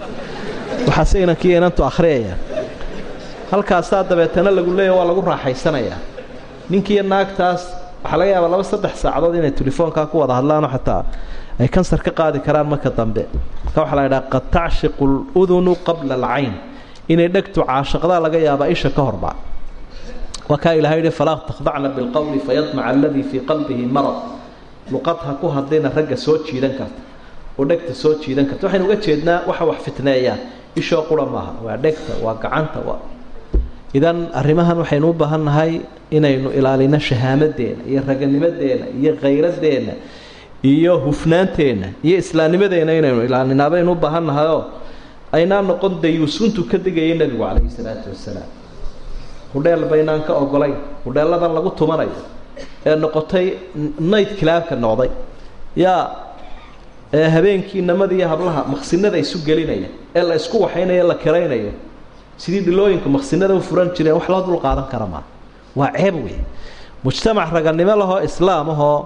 Waxaase inankii inantu akhriyayaan halkaasaa dabeetana lagu leeya waa lagu raaxaysanayaa. Ninkiiyo naagtaas waxaa laga yaabaa laba saddex saacadood inay telefoonkaa ku wada hadlaanoo xataa ay kansar ka qaadi karaan marka dambe. Marka waxaa la idhaha qad tacshiqu ludunu qabla alcayn. Inay dhegtu caashaqdaa laga yaabaa isha ka horba waa kaa ilahay yihi falaa takhdacna bilqowli fayadmaca aladii fii qalbihi marad. Luqad ha ku hadlayna ragga soo jiidan karta oo dhegta uga jeednaa waxa wax fitneeyaan ishoo qura waa dhegta waa gacanta waa idan arrimahan waxaynu u baahan inaynu ilaalino shahaamadeena iyo raganimadeena iyo khayradeenna iyo hufnaanteenna iyo islaamnimadeena inaynu ilaalinaa baynu u baahan noqon dayuusuntu ka digayay nebigu calayhi salaatu wasalaam hudheel baynaan ka ogolayn. Hudheelladan lagu tumanayo ee noqotay nayd kilaabka noqday. Yaa ee habeenkii namada iyo hablaha maqsinada isu gelinaya ee la isku waxaynayo la kiraynayo sidii dhilooyinka maqsinada u furan jireen wax loo dul qaadan kara maa waa ceeb wey mujtamac raganimo lahoo islaam ahoo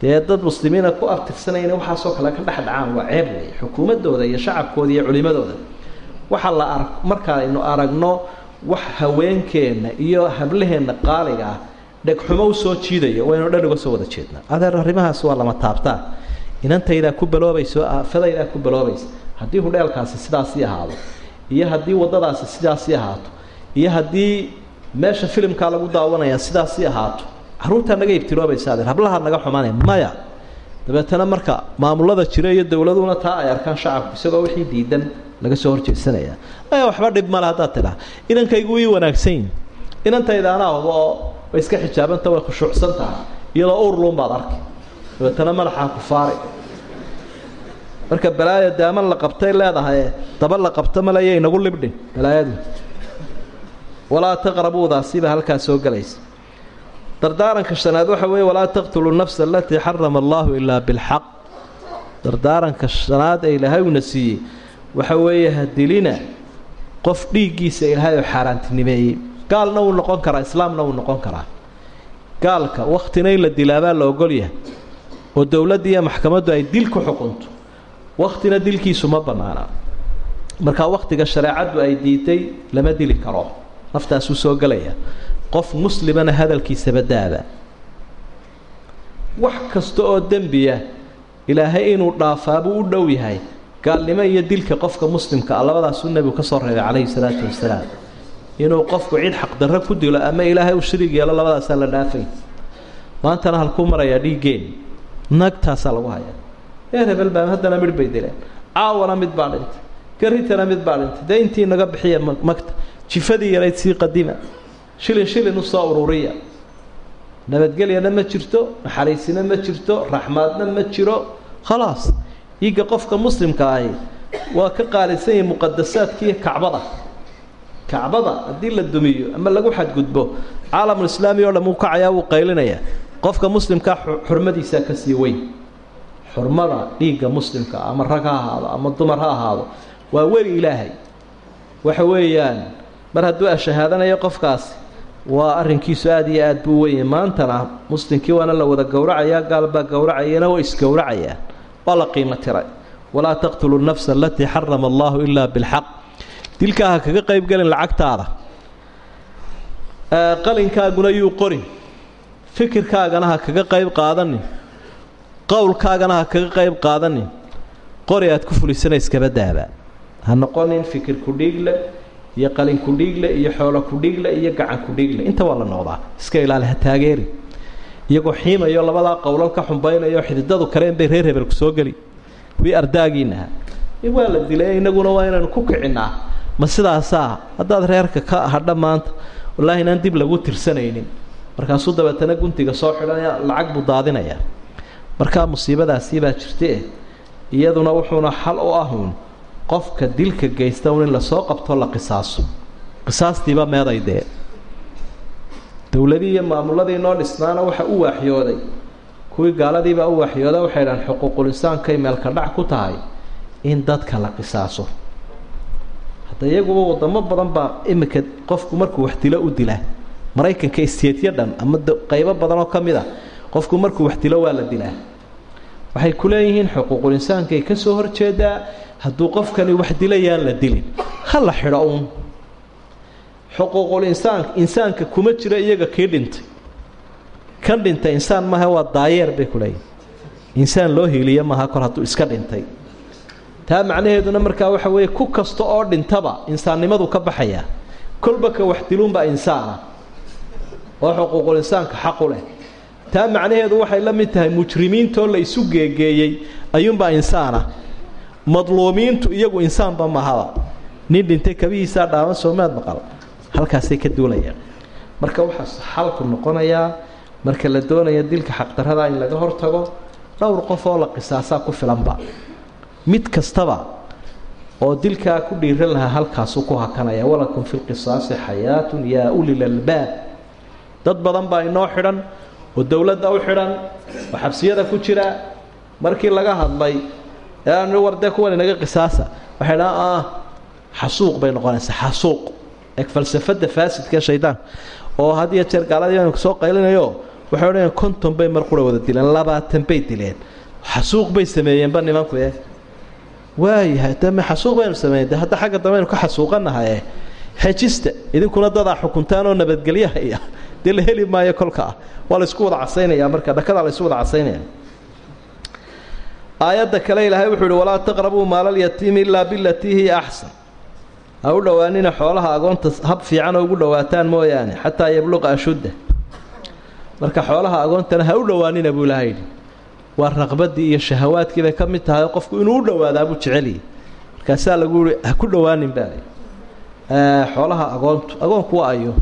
dee dad muslimiina ku abtirsanayna waxaasoo kale ka dhex dhacaan. Waa ceeb wey xukuumadooda iyo shacabkooda iyo culimadooda. Waxaa la arag markaaynu aragno wax haweenkeenna iyo hablaheenna qaaliga ah dhegxumo u soo jiidaya waynu dhan uga soo wada jeednaa adeer arrimahaas waa lama taabtaan. Inantaydaa ku baloobayso aafadaydaa ku baloobaysa haddii hudheelkaasi sidaasii ahaado iyo haddii waddadaasi sidaasii ahaato iyo haddii meesha filimkaa lagu daawanaya sidaasii ahaato caruurtaa naga ibtiloobaysa adeer. Hablaha naga xumanay maya dabeetana marka maamulada jira iyo dowladuna taa ay arkaan shacabku isagoo wixii diidan laga soo horjeedsanaya maya waxba dhib male haddaad tidhaa inankaygu ii wanaagsanyin inantayda anaa hubo oo way iska xijaabanta way khushuucsan tahay iyadoo urluun baad arkay dabeetana madaxaa ku faari marka balaaya daaman la qabtay leedahay daba la qabto malaya inagu libdhin balaayadu. Walaa taqrabuudaasiba halkaa soo gelaysa dardaaranka shanaad waxa weeye walaa taqtulu nafsa alatii xarama allaahu ilaa bilxaq. Dardaaranka shanaad ee ilaahay uuna siiyey waxa weeye hadilina qof dhiiggiisa ilaahay oo xaaraantinimeeyey. Gaalna wuu noqon karaa islaamna wuu noqon karaa. Gaalka wakhtina in la dilaabaa la ogolyahay oo dowladda iyo maxkamaddu ay dil ku xukunto wakhtina dilkiisu ma bannaana markaa wakhtiga shareecaddu ay diiday lama dili karo. Naftaasuu soo gelaya qof muslimana hadalkiisaba daaba wax kasta oo dembiya ilaahay inuu dhaafaabuu u dhow yahay. Gaalnimo iyo dilka qofka muslimka ah labadaasuu nebigu ka soo reebay calayhi salaatu wasalaam inuu qofku cid xaqdarro ku dilo ama ilaahay u shariig yeelo labadaasaa la dhaafay. Maantana halkuu marayaa dhiiggeen nagtaasaa lagu hayaa. Reer hebel haddana midh bay dileen. Caawana mid baa dhintay. Garitana mid baa dhintay. Dee intii naga bixiya magta. Jifadii yarayd sii qadima shilin shilin u soo ururiya. Nabadgelyana ma jirto naxariisina ma jirto raxmaadna ma jiro. Khalaas dhiigga qofka muslimka ahi waa ka qaalisan yahay muqadasaadkiiyo kacbada. Kacbada haddii la dumiyo ama lagu xadgudbo caalamulislaami oo dham uu kacayaa wuu qaylinaya qofka muslimkaa xurmadiisaa ka sii weyn. Xurmada dhiigga muslimka ama rag ha ahaado ama dumar ha ahaado waa weli ilaahay. Waxa weeyaan mar hadduu ashahaadanayo qofkaasi waa arrinkiisu aada iyo aad buu wenya maantana muslimkii waana la wada gowracayaa gaalbaa gowracayana waa isgowracayaa waa la qiimo tiray. Walaa taqtulu nafsa alatii xarama allahu ilaa bilxaq dilkaa ha kaga qayb gelin lacagtaada. Qalinkaaguna yuu qorin. Fikirkaagana ha kaga qayb qaadanin qowlkaagana ha kaga qayb qaadanin qori aad ku fulisana iskaba daaba ha noqonin fikir kudhiigle iyo qalin kudhiigle iyo xoolo kudhiigle iyo gacan kudhiigle inta waa la noqdaa. Iska ilaali ha taageeri. Iyagoo xiimayo labadaa qowlal ka xumbaynayo xididadu kaleen bay reer hebelku soo geli. Wii ardaagiinaha waa la dilay inaguna waa inaynu ku kicinaa ma sidaasaa? Haddaad reerka ka hadha maanta wallaahi inaan dib lagu tirsanaynin. Markaasuu dabeetana guntiga soo xidhanaya lacag buu daadinaya markaa musiibadaasii baa jirtae iyaduna wuxuuna xal u ahuun qofka dilka geysta un in la soo qabto la qisaaso. Qisaastiiba meeday dee. Dowladii iyo maamuladii noo dhisnaana waxa u waaxyooday kuwii gaaladiibaa u waaxyooda waxay dhahaan xuquuqulinsaankay meelka dhac ku tahay in dadka la qisaaso. Hadda iyaguba wadamo badan baa iminka qofku markuu wax dilo u dila. Maraykanka isteedyo dhan ama qaybo badan oo ka mid a qofku markuu wax dilo waa la dilaa. Waxay ku leeyihiin xuquuqulinsaankay ka soo horjeedaa hadduu qofkani wax dilayaan la dilin ha la xidho uun. Xuquuqul insaan insaanka kuma jiro iyaga kii dhintay. Kan dhintay insaan maaha waa daayeer bay ku leeyihiin insaan loo hiiliyo maaha kor hadduu iska dhintay. Taa macnaheeduna markaa waxa weeye ku kasta oo dhintaba insaannimadu ka baxayaa kolba ka wax diluunbaa insaana oo xuquuqul insaanka xaqu leh. Taa macnaheedu waxay la mid tahay mujrimiintoo la isu geegeeyey ayuunbaa insaana madluumiintu iyagu insaanba mahaba nin dhintay kabihiisaa dhaawan soomaad maqal. Halkaasay ka duulayaan. Marka waxaa xalku noqonayaa marka la doonaya dilka xaqdarrada in laga hortago dhowr qof oo la qisaasaa ku filanba. Mid kastaba oo dilkaa ku dhiiran lahaa halkaasuu ku hakanaya walakum fi lqisaasi xayaatun yaa ulil albaab dad badan baa inoo xidhan oo dowladda u xidhan oo xabsiyada ku jira. Markii laga hadlay ee war dee kuwan inaga qisaasa. Waxay dhahan ah xasuuq bay noqonaysaa xasuuq. Eg falsafada faasidka shaydaan oo had jeer gaaladii baan soo qaylinayo waxay odhanayaan konton bay mar qura wada dileen labaatan bay dileen. Xasuuq bay sameeyeenba nimanku e waayahay de ma xasuuq baynu sameeyen hadda xagga dambe aynu ka xasuuqanahaye idinkuna dadaa xukuntaan oo nabadgelyaha la heli maayo kolka. Ah waa la isku wada casaynaya marka dhakadaa la isu wada casaynaya aayadda kale ilaahay wuxuu uhi walaa taqrabuu maalalyatiimi ilaa bilatii hiya axsan. Ha u dhowaanina xoolaha agoonta hab fiican ugu dhowaataan mooyaane xataa yabluqa ashudda. Marka xoolaha agoontana ha u dhowaanina buu ilahay yidhi. Waa raqbadii iyo shahawaadkii bay ka mid tahay qofku inuu u dhowaadaabuu jeceliyi markaasaa lagu yihi ha ku dhowaanin baa xoolaha agoontu agoonku waa ayo.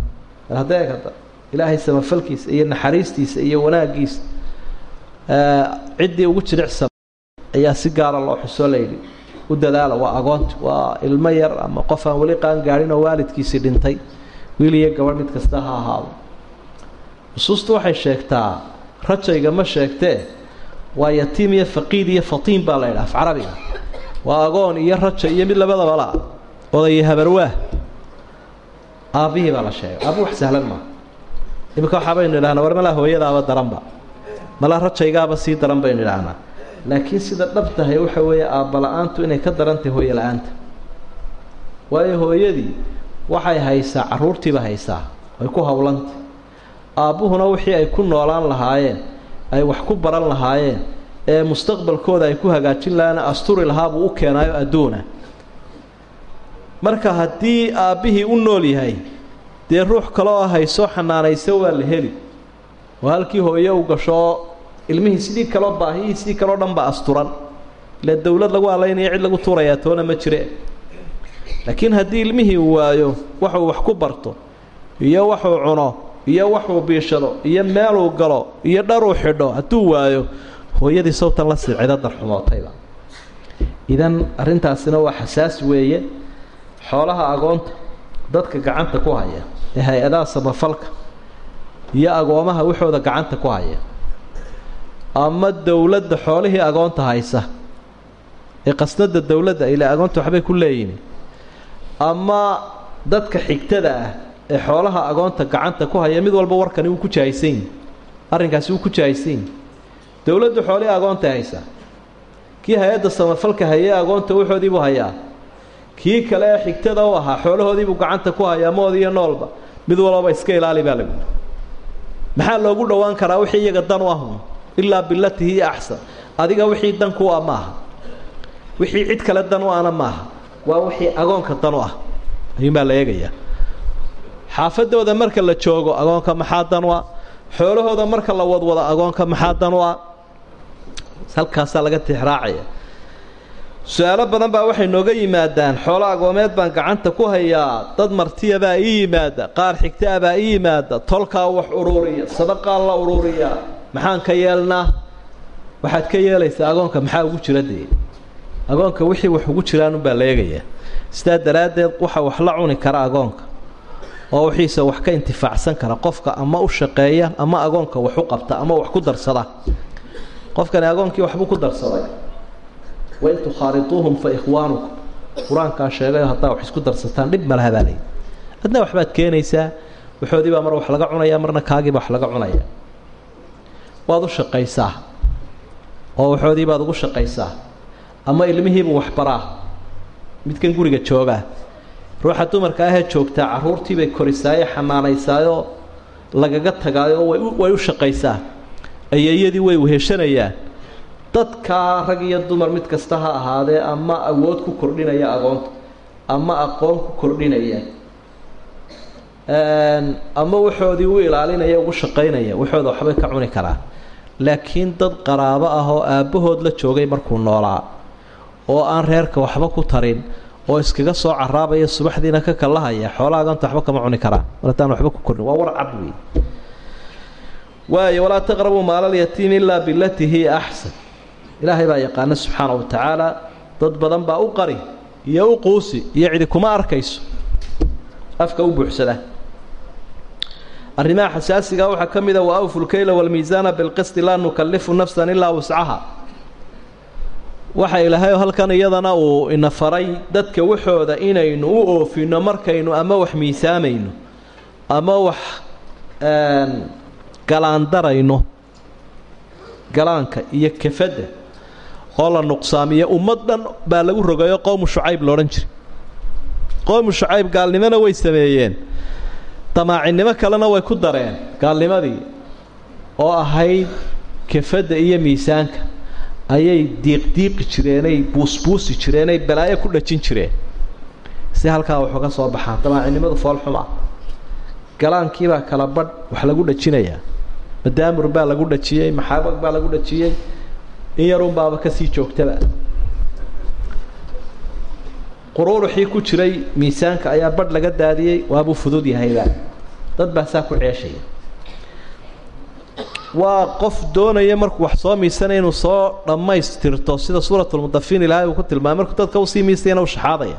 Haddee kada ilaahay samafalkiisa iyo naxariistiisa iyo wanaaggiisa ciddii ugu jilicsan ayaa si gaara loo xusoo layidhi. U dadaala waa agoonti waa ilmo yar ama qof aan weli qaan gaadhin oo waalidkiisii dhintay. Wiil iyo gabadh mid kasta ha ahaado. Nusuustu waxay sheegtaa rajayga ma sheegtee waa yatiim iyo faqiid iyo fatiin baa la ydhaha af carabiga waa agoon iyo raja iyo mid labadaba la odaya habarwaah aabbihii baa la sheegay. Aabbi wax sahlan maa iminka waxaa baynu idhahnaa war malaa hooyadaaba daranba. Malaa rajaygaaba sii daran baynu idhaahnaa laakiin sida dhab tahay waxa weeye aabala-aantu inay ka daran tahay hooye la'aanta. Waayo hooyadii waxay haysaa carruurtiiba haysaa ay ku howlantay aabbuhuna wixii ay ku noolaan lahaayeen ay wax ku baran lahaayeen ee mustaqbalkooda ay ku hagaajin lahaana asturi lahaabuu u keenaayo adduuna. Marka haddii aabbihii u nool yahay dee ruux kale oo haysoo xanaanaysa waa la heli. Oo halkii hooye u gasho ilmihii sidii kaloo baahiyihii sidii kaleo dhan ba asturan. Ile dowlad lagu alaynaya cid lagu tuurayaa toona ma jire. Laakiin haddii ilmihii uu waayo waxuu wax ku barto iyo waxuu cuno iyo waxuu biishado iyo meeluu galo iyo dharuu xidho hadduu waayo hooyadii sawtan la silcido darxumootayba. Idan arrintaasina waa xasaas weeye xoolaha agoonta dadka gacanta ku haya ee hay'adaha samafalka iyo agoomaha waxooda gacanta ku haya ama dowladda xoolihii agoonta haysa. Ee qasnada dowladda ile agoonta waxbay ku leeyihiin ama dadka xigtada ah ee xoolaha agoonta gacanta ku haya mid walba warkani wuu ku jahaysan yihi arrinkaasi wuu ku jahaysan yihi dowladdu xoolihii agoonta haysaa kii hay'adda samafalka hayee agoonta waxoodiibuu hayaa. Kii kale ee xigtada u ahaa xoolahoodiibuu gacanta ku hayaa mood iyo noolba mid walbaba iska ilaali baa lagu. Maxaa loogu dhowaan karaa wixii iyaga dan u ahun ilaa bilatihi axsan adiga wixii dan ku ah maaha wixii cid kale dan u ana maaha waa wixii agoonka dan u ah ayuunbaa la eegayaa xaafadooda marka la joogo agoonka maxaa dan u ah xoolahooda marka la wadwado agoonka maxaa dan u ah halkaasaa laga tixraacaya su'aalo badan baa waxay nooga yimaadaan xoolo agoomeed baan gacanta ku hayaa dad martiyabaa ii yimaada qaar xigtaabaa ii yimaada tolkaa wax uruuriya sadaqaa la uruuriyaa maxaan ka yeelnaa? Waxaad ka yeelaysaa agoonka maxaa ugu jira dee? Agoonka wixii wax ugu jiraanunbaa la eegayaa sidaa daraaddeed waxa wax la cuni kara agoonka oo wixiise wax ka intifaacsan kara. Qofka ama u shaqeeya ama agoonka wax u qabta ama wax ku darsada. Qofkani agoonkii waxbuu ku darsaday. Wain tukhaaliuuhum fa ikhwaanukum. Qur'aankaa sheegayo haddaa wax isku darsataan dhib malaha baa layidhi adna waxbaad keenaysaa? Waxoodii baa mar wax laga cunaya marna kaagiiba wax laga cunaya waad u shaqaysaa oo waxoodii baad ugu shaqaysaa ama ilmihiibuu waxbaraa midkan guriga joogaa ruuxa dumarka ahee joogtaa carruurtiibay korisaayo xanaanaysaayoo lagaga tagaayo way u shaqaysaa. Ayeeyadii way weheshanayaan. Dadkaa rag iyo dumar mid kasta ha ahaadee ama awood ku kordhinaya agoonta ama aqoon ku kordhinaya ama waxoodii u ilaalinaya ugu shaqaynaya waxooda waxbay ka cuni karaan laakiin dad qaraabo ah oo aabbahood la joogay markuu noolaa oo aan reerka waxba ku tarin oo iskaga soo caraabaya subaxdiina ka kallahaya xoolaha agoonta waxba kama cuni karaan mar haddaan waxba ku kordhin waa war cad wey waayo walaa taqrabuu maalalyatiimi ilaa bilatii hiya axsan ilaahay baa yaqaana subxaana wa tacaala dad badan baa u qari iyo u quusi iyo cidi kuma arkayso afka u buuxsada. Arrimaha xasaasiga waxaa ka mid a wa awfu lkayla waalmiisaana bilqisti laa nukallifu nafsan ilaa wuscaha. Waxa ilaahay halkan iyadana uu ina faray dadka waxooda inaynu u oofino markaynu ama wax miisaamayno ama wax galaandarayno galaanka iyo kafadda oo la nuqsaamiyo. Ummad dhan baa lagu rogayo qowmu shucayb loodhan jiray qowmu shucayb gaalnimona way sameeyeen. Damaacinnimo kalena way ku dareen gaalnimadii oo ahayd kafadda iyo miisaanka. Ayay diiqdiiqi jireenay buusbuusi jireenay balaayo ku dhajin jireen. Si halkaa waxu ka soo baxaan damaacinnimadu foolxuma galaankiibaa kala badh wax lagu dhajinayaa madaamur baa lagu dhajiyey maxaabag baa lagu dhajiyey. In yarunbaaba ka sii joogtaba quruuruxii ku jiray miisaanka ayaa badh laga daadiyey waabuu fudud yahayba dad baa saa ku ceeshaya. Waa qof doonaya markuu wax soo miisanaya inuu soo dhammaystirto sida suuratulmudafiin ilaahay uu ku tilmaamay markuu dadka u sii miisayana u shaxaadaya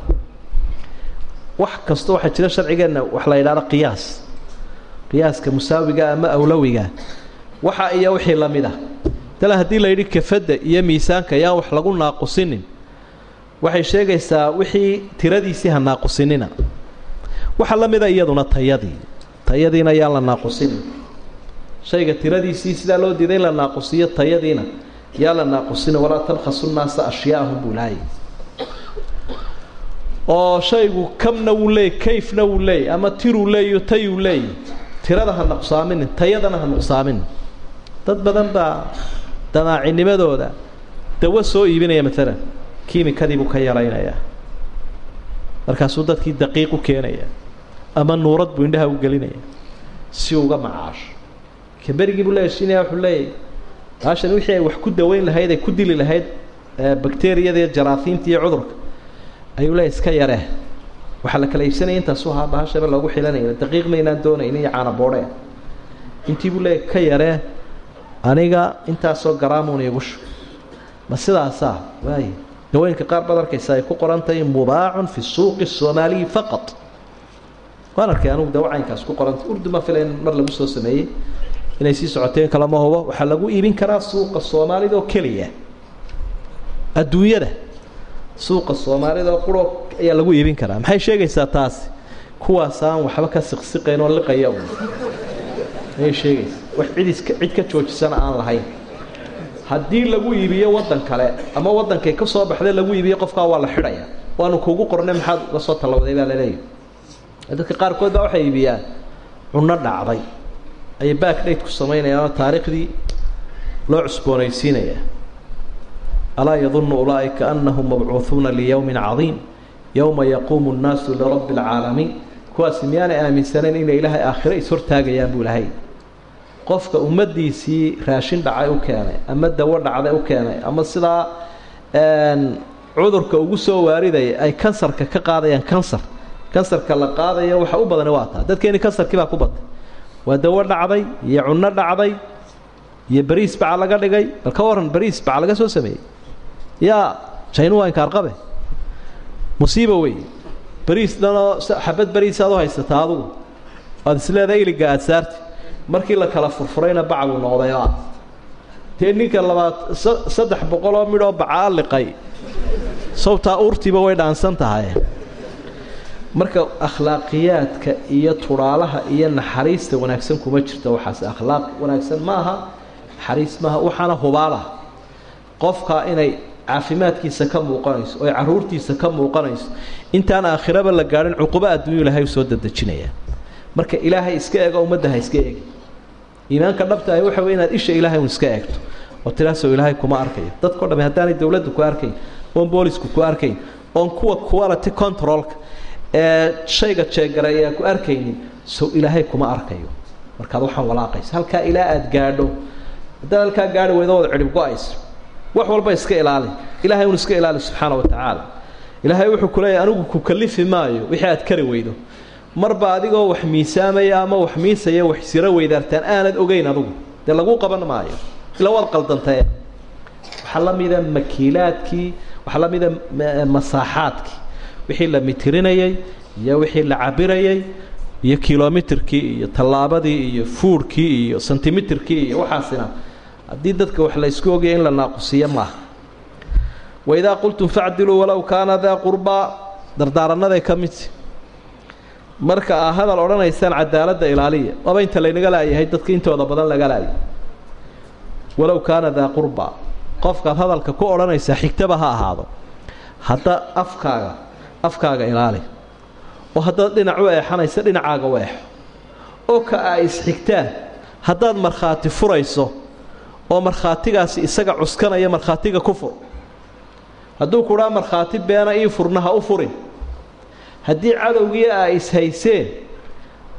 wax kasta waxaa jira sharcigeenna wax la yidhahdo qiyaas. Qiyaaska musaawiga ama awlawiga. Waxa iyo wixii la mid ah. Tala haddii la yidhi kafadda iyo miisaanka yaan wax lagu naaqusinin waxay sheegaysaa wixii tiradiisii ha naaqusinina. Waxa la mida iyaduna tayadii. Tayadiina yaan la naaqusinin shayga tiradiisii sidaa loo diiday in la naaqusiyo tayadiina. Yaa la naaqusina walaa tabkhasu nnaasa ashyaahum buu oo shaygu kamna wuu leeyay kayfna wuu leeyay ama tiruu leeyo tayuu leeyay tirada ha nuqsaaminin tayadana ha nuqsaaminin dad badan baa damaacinimadooda dawo soo iibinaya maalan kiimikadii buu ka yaraynayaa markaasuu dadkii daqiiq u keenaya ama nuurad buu indhaha u gelinaya si uga macaasho kamberigii buu la heshiinaya wuxuu leeyahy baashan wixii ay wax ku daweyn lahayd ay ku dili lahayd bakteriyada iyo jaraafiinta iyo cudurka ayuu leeyahy iska yaree waxaa la kala iibsanaya intaasu ahaa bahashaba loogu xilanaya daqiiq maynaan doonayni iyo caanaboodhe intii buu leeyahy ka yaree aniga intaasoo garaamuun iigu shu ma sidaasaa waay dawooyinka qaar baad arkaysa ay ku qoran mubaacun fi suuqi soomaaliyi faqat. Waan arkay anugu dawacaynkaas ku qorantay. Urdu ma fila in mar lagu soo sameeyey. Inay sii socoteen kalama hubo. Waxaa lagu iibin karaa suuqa soomaalida oo keliya. Adduunyada. Suuqa soomaalida oo quro ayaa lagu iibin karaa. Maxay sheegaysaa taasi? Kuwaas waxba ka siqsiqayn oo liqaya ayay sheegaysaa. Wax cid cid ka joojisana aan lahayn haddii lagu iibiyo waddan kale ama waddankay ka soo baxday lagu iibiyo qofkaa waa la xidhaya. Waanu kuugu qornay maxaad uga soo tallawday baa laleeyahy dadka qaarkood baa waxay iibiyaan. Cunno dhacday. Ayay backdate ku samaynayaan oo taariikhdii loo cusboonaysiinaya. Alaa yadunnu ulaa'ika annahum mabcuuhuuna liyowmin cadiim. Yowma yaquumu nnaasu lirabbi alcaalamiin kuwaasi miyaanay aaminsanayn inay ilaahay aakhiro is-hortaagayaan buu lahay qofka ummaddiisii raashin dhacay u keenay ama dawo dhacday u keenay ama sidaa cudurka ugu soo waaridaya ay kansarka ka qaadayaan kansar. Kansarka la qaadaya waxa u badani waa taa. Dadkeeni kansarkii baa ku batay waa dawo dhacday iyo cunno dhacday iyo bariis baca laga dhigay. Bal ka waran bariis baca laga soo sameeyey. Yaa jaynu waa inkaarqabe musiiba wey. Bariis dhanoo xabad bariis aad u haysataa adugu. Aada isleedahay iliga aada saarti markii la kala furfurayna bacbuu noqdayba dee ninka labaad saddex boqoloo midhoo bacaa liqay. Sawtaa uurtiiba way dhaansan tahay. Marka akhlaaqiyaadka iyo tudhaalaha iyo naxariista wanaagsan kuma jirto waxaas. Akhlaaq wanaagsan maaha naxariis maaha waxaana hubaalaha qofka inay caafimaadkiisa ka muuqanayso oy caruurtiisa ka muuqanayso intaan aakhiraba la gaadhin cuqubo adduunyu ilahay u soo dadejinaya marka ilaahay iska eego ummadda ha iska eegi. Iimaanka dhabta ahi waxa wey inaad isha ilaahay un iska eegto. Oo tiraasoo ilaahay kuma arkayo dadkao dhami haddaanay dowladdu ku arkayn oon boolisku ku arkayn oon kuwa quality controlka ee shayga jeegareeya ku arkaynin sow ilaahay kuma arkayo. Markaad waxaan walaaqaysa halkaa ilaa aada gaadho haddaad halkaa gaadhi weydo wada cidhib go'ayso wax walba iska ilaali. Ilaahay un iska ilaali subxaana wa tacaala ilaahay wuxuu ku anigu ku kalifi maayo wixii aad kari weydo marba adigoo wax miisaamaya ama wax miisaya wax siro weydaartaan aanad ogeyn adugu. Dee laguu qaban maayo. Ila waad qaldantee waxaa la mida makiilaadkii waxaa la mida masaaxaadkii wixii la mitirinayay iyo wixii la cabirayay iyo kilomitirkii iyo tallaabadii iyo fuurhkii iyo sentimitirkii iyo waxaasina. Haddii dadka wax la ysku ogaya in la naaqusiyo maaha. Waidaa qultum facdiluu walow kaana daa qurbaa dardaarannaday ka midti marka aa hadal odhanaysaan cadaaladda ilaaliya. Waaba inta laynaga laayahay dadka intooda badan laga laayay walow kaana daa qurbaa qofkaad hadalka ku odhanaysaa xigtaba ha ahaado. Hadda afkaaga afkaaga ilaali. Oo haddaad dhinac u eexanaysa dhinacaaga u eexo oo ka aa isxigtaan haddaad markhaati furayso oo markhaatigaasi isaga cuskanaya markhaatiga ku fur. Hadduu kudhaa markhaati beena ii furna ha u furin haddii cadowgii aa ishayseen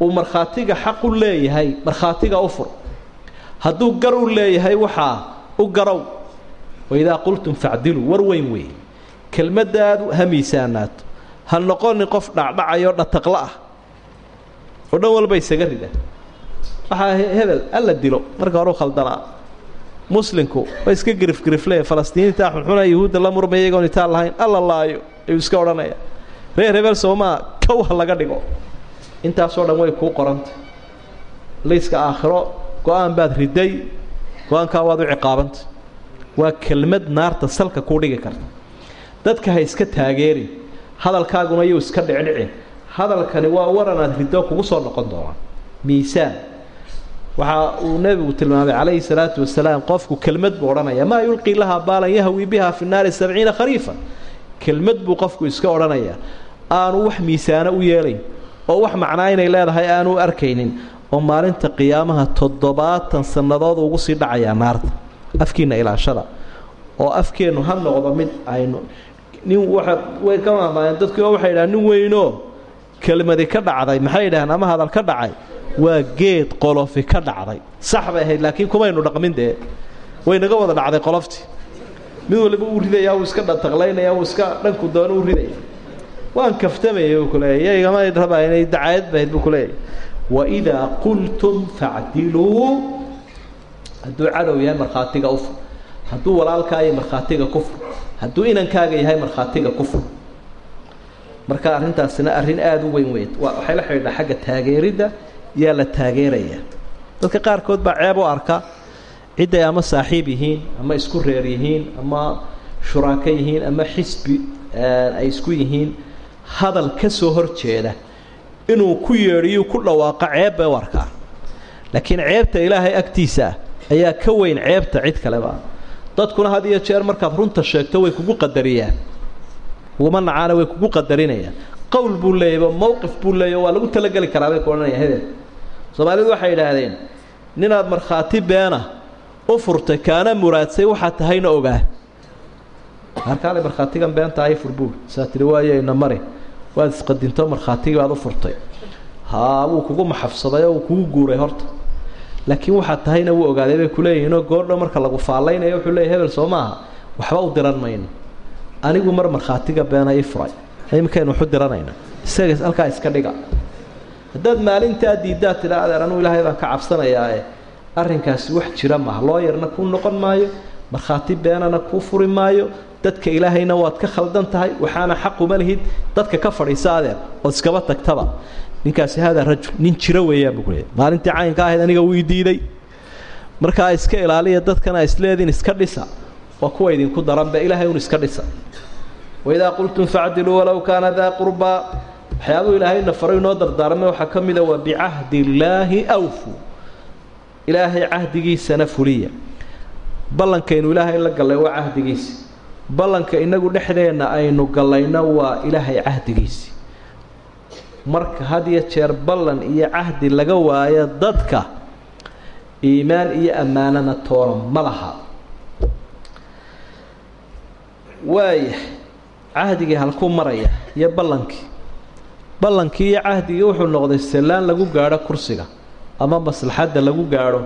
uu markhaatiga xaq u leeyahay markhaatiga u fur. Hadduu gar u leeyahay waxaa u garow. Waidaa qultum facdiluu war weyn weeye kelmaddaadu ha miisaanaato. Ha noqonin qof dhacdhacayoo dhataqla ah. Oo dhan walba isaga rida. Waxaa hebel alla dilo. Marka hore u khaldanaa muslimku way iska girifgirifle falastiiniinta xunxuna yuhuudda la murmaya iyagoon itaan lahayn alla laayo ayuu iska odhanaya reer hebel soomaa kow ha laga dhigo. Intaasoo dhan way kuu qorantay layska aakhiro go'aan baad riday go'aankaa waad u ciqaabantay waa kelmad naarta salka kuu dhigi karta. Dadka ha iska taageerin hadalkaaguna yuu iska dhicdhicin hadalkani waa waranaad riddo kugu soo noqon doonaa miisaan. Waxa uu nebigu tilmaamay calayhi salaatu wasalaam qofku kelmad buu odhanaya maa yulqii lahaa baalan yahwi biha fi naari sabciina khariifa kelmad buu qofku iska odhanayaa aanu wax miisaano u yeelayn oo wax macnaa inay leedahay aanu arkaynin oo maalinta qiyaamaha toddobaatan sannadood ugu sii dhacayaa naarta afkiina ilaashada oo afkeennu ha noqdo mid aynu nin waa way ka maamaayeen dadkii waxay yidhahaan nin weynoo kelmadi ka dhacday maxay yidhahaan ama hadal ka dhacay waa geed qolofi ka dhacday. Sax bay ahayd laakiin kumaynu dhaqmin dee way naga wada dhacday qoloftii. Mid waliba uu ridaya uu iska dhantaqlaynaya uu iska dhanku doono u ridaya waan kaftamayay buu kuleeyahy yaygama rabaa inay dacaayad bahayd buu kuleeyahy waidaa qultum facdiluu hadduu cadow yahay markhaatiga ufur hadduu walaalkaa yahay markhaatiga kufur hadduu inankaaga yahay markhaatiga kufur marka arrintaasina arrin aada u weyn weyn waxay la xidhiidhaa xagga taageeridda yaa la taageeraya. Dadka qaarkood baa ceeb u arka. Cidday ama saaxiib yihiin ama isku reer yihiin ama shuraako yihiin ama xisbi ay isku yihiin hadal ka soo hor jeeda inuu ku yeedhiyu ku dhawaaqo ceeb bay u arkaa laakiin ceebta ilaahay agtiisa ayaa ka weyn ceebta cid kaleba dadkuna had iyo jeer markaad runta sheegto way kugu qadariyaan. Kuguma nacaana way kugu qadarinayaan. Qowl buu leeyayba mowqif buu leeya waa lagu talageli karaa bay ku odhanaya hebel. Soomaalidu waxay yidhaahdeen ninaad markhaati beena u furtay kaana muraadsay waxaad tahayna ogaa markaale markhaatigan beenta ay furbuul saa tiri waayeyna mari waad isqadinto markhaatigii baad u furtay. Haa wuu kugu maxafsaday oo kugu guuray horta. Laakiin waxaad tahayna wuu ogaaday bay kuleeyihiinoo goordho marka lagu faallaynaya wuxuu leeyahy hebel soo maaha. Waxba u diran mayno. Anigu mar markhaatiga beena ii furay. Iminkaynu waxu diranayna isaga halkaa iska dhiga. Haddaad maalintaa diiddaad tidha adeer anuu ilaahay baan ka cabsanayaae arrinkaasi wax jira maaha. Looyarna kuu noqon maayo. Markhaati beenana kuu furi maayo dadka ilaahayna waad ka khaldan tahay waxaana xaquma lihid dadka ka fadhiisa adeer ood iskaba tagtaba. Ninkaasi haadaa rajul nin jiro weeyaan buu kuleeyahy maalintii caynka ahayd aniga wuu diiday. Markaa iska ilaaliya dadkana isleediin iska dhisa. Waa kuwa idinku daranbe ilaahay un iska dhisa. Waidaa qultum facdiluu walow kaana daa qurbaa waxyaabuu ilaahayna faray inoo dardaarmay. Waxaa ka mida waa bicahdi illaahi awfu. Ilaahay cahdigiisana fuliya. Ballankaynu ilaahay la gallay waa cahdigiisi ballanka inagu dhexdeenna aynu gallayno waa ilaahay cahdigiisi. Marka had iyo jeer ballan iyo cahdi laga waayo dadka iimaan iyo ammaanana toona ma laha. Waaya cahdigii halkuu maraya iyo ballankii ballankii iyo cahdigii wuxuu noqday sallaan lagu gaadho kursiga ama maslaxadda lagu gaadho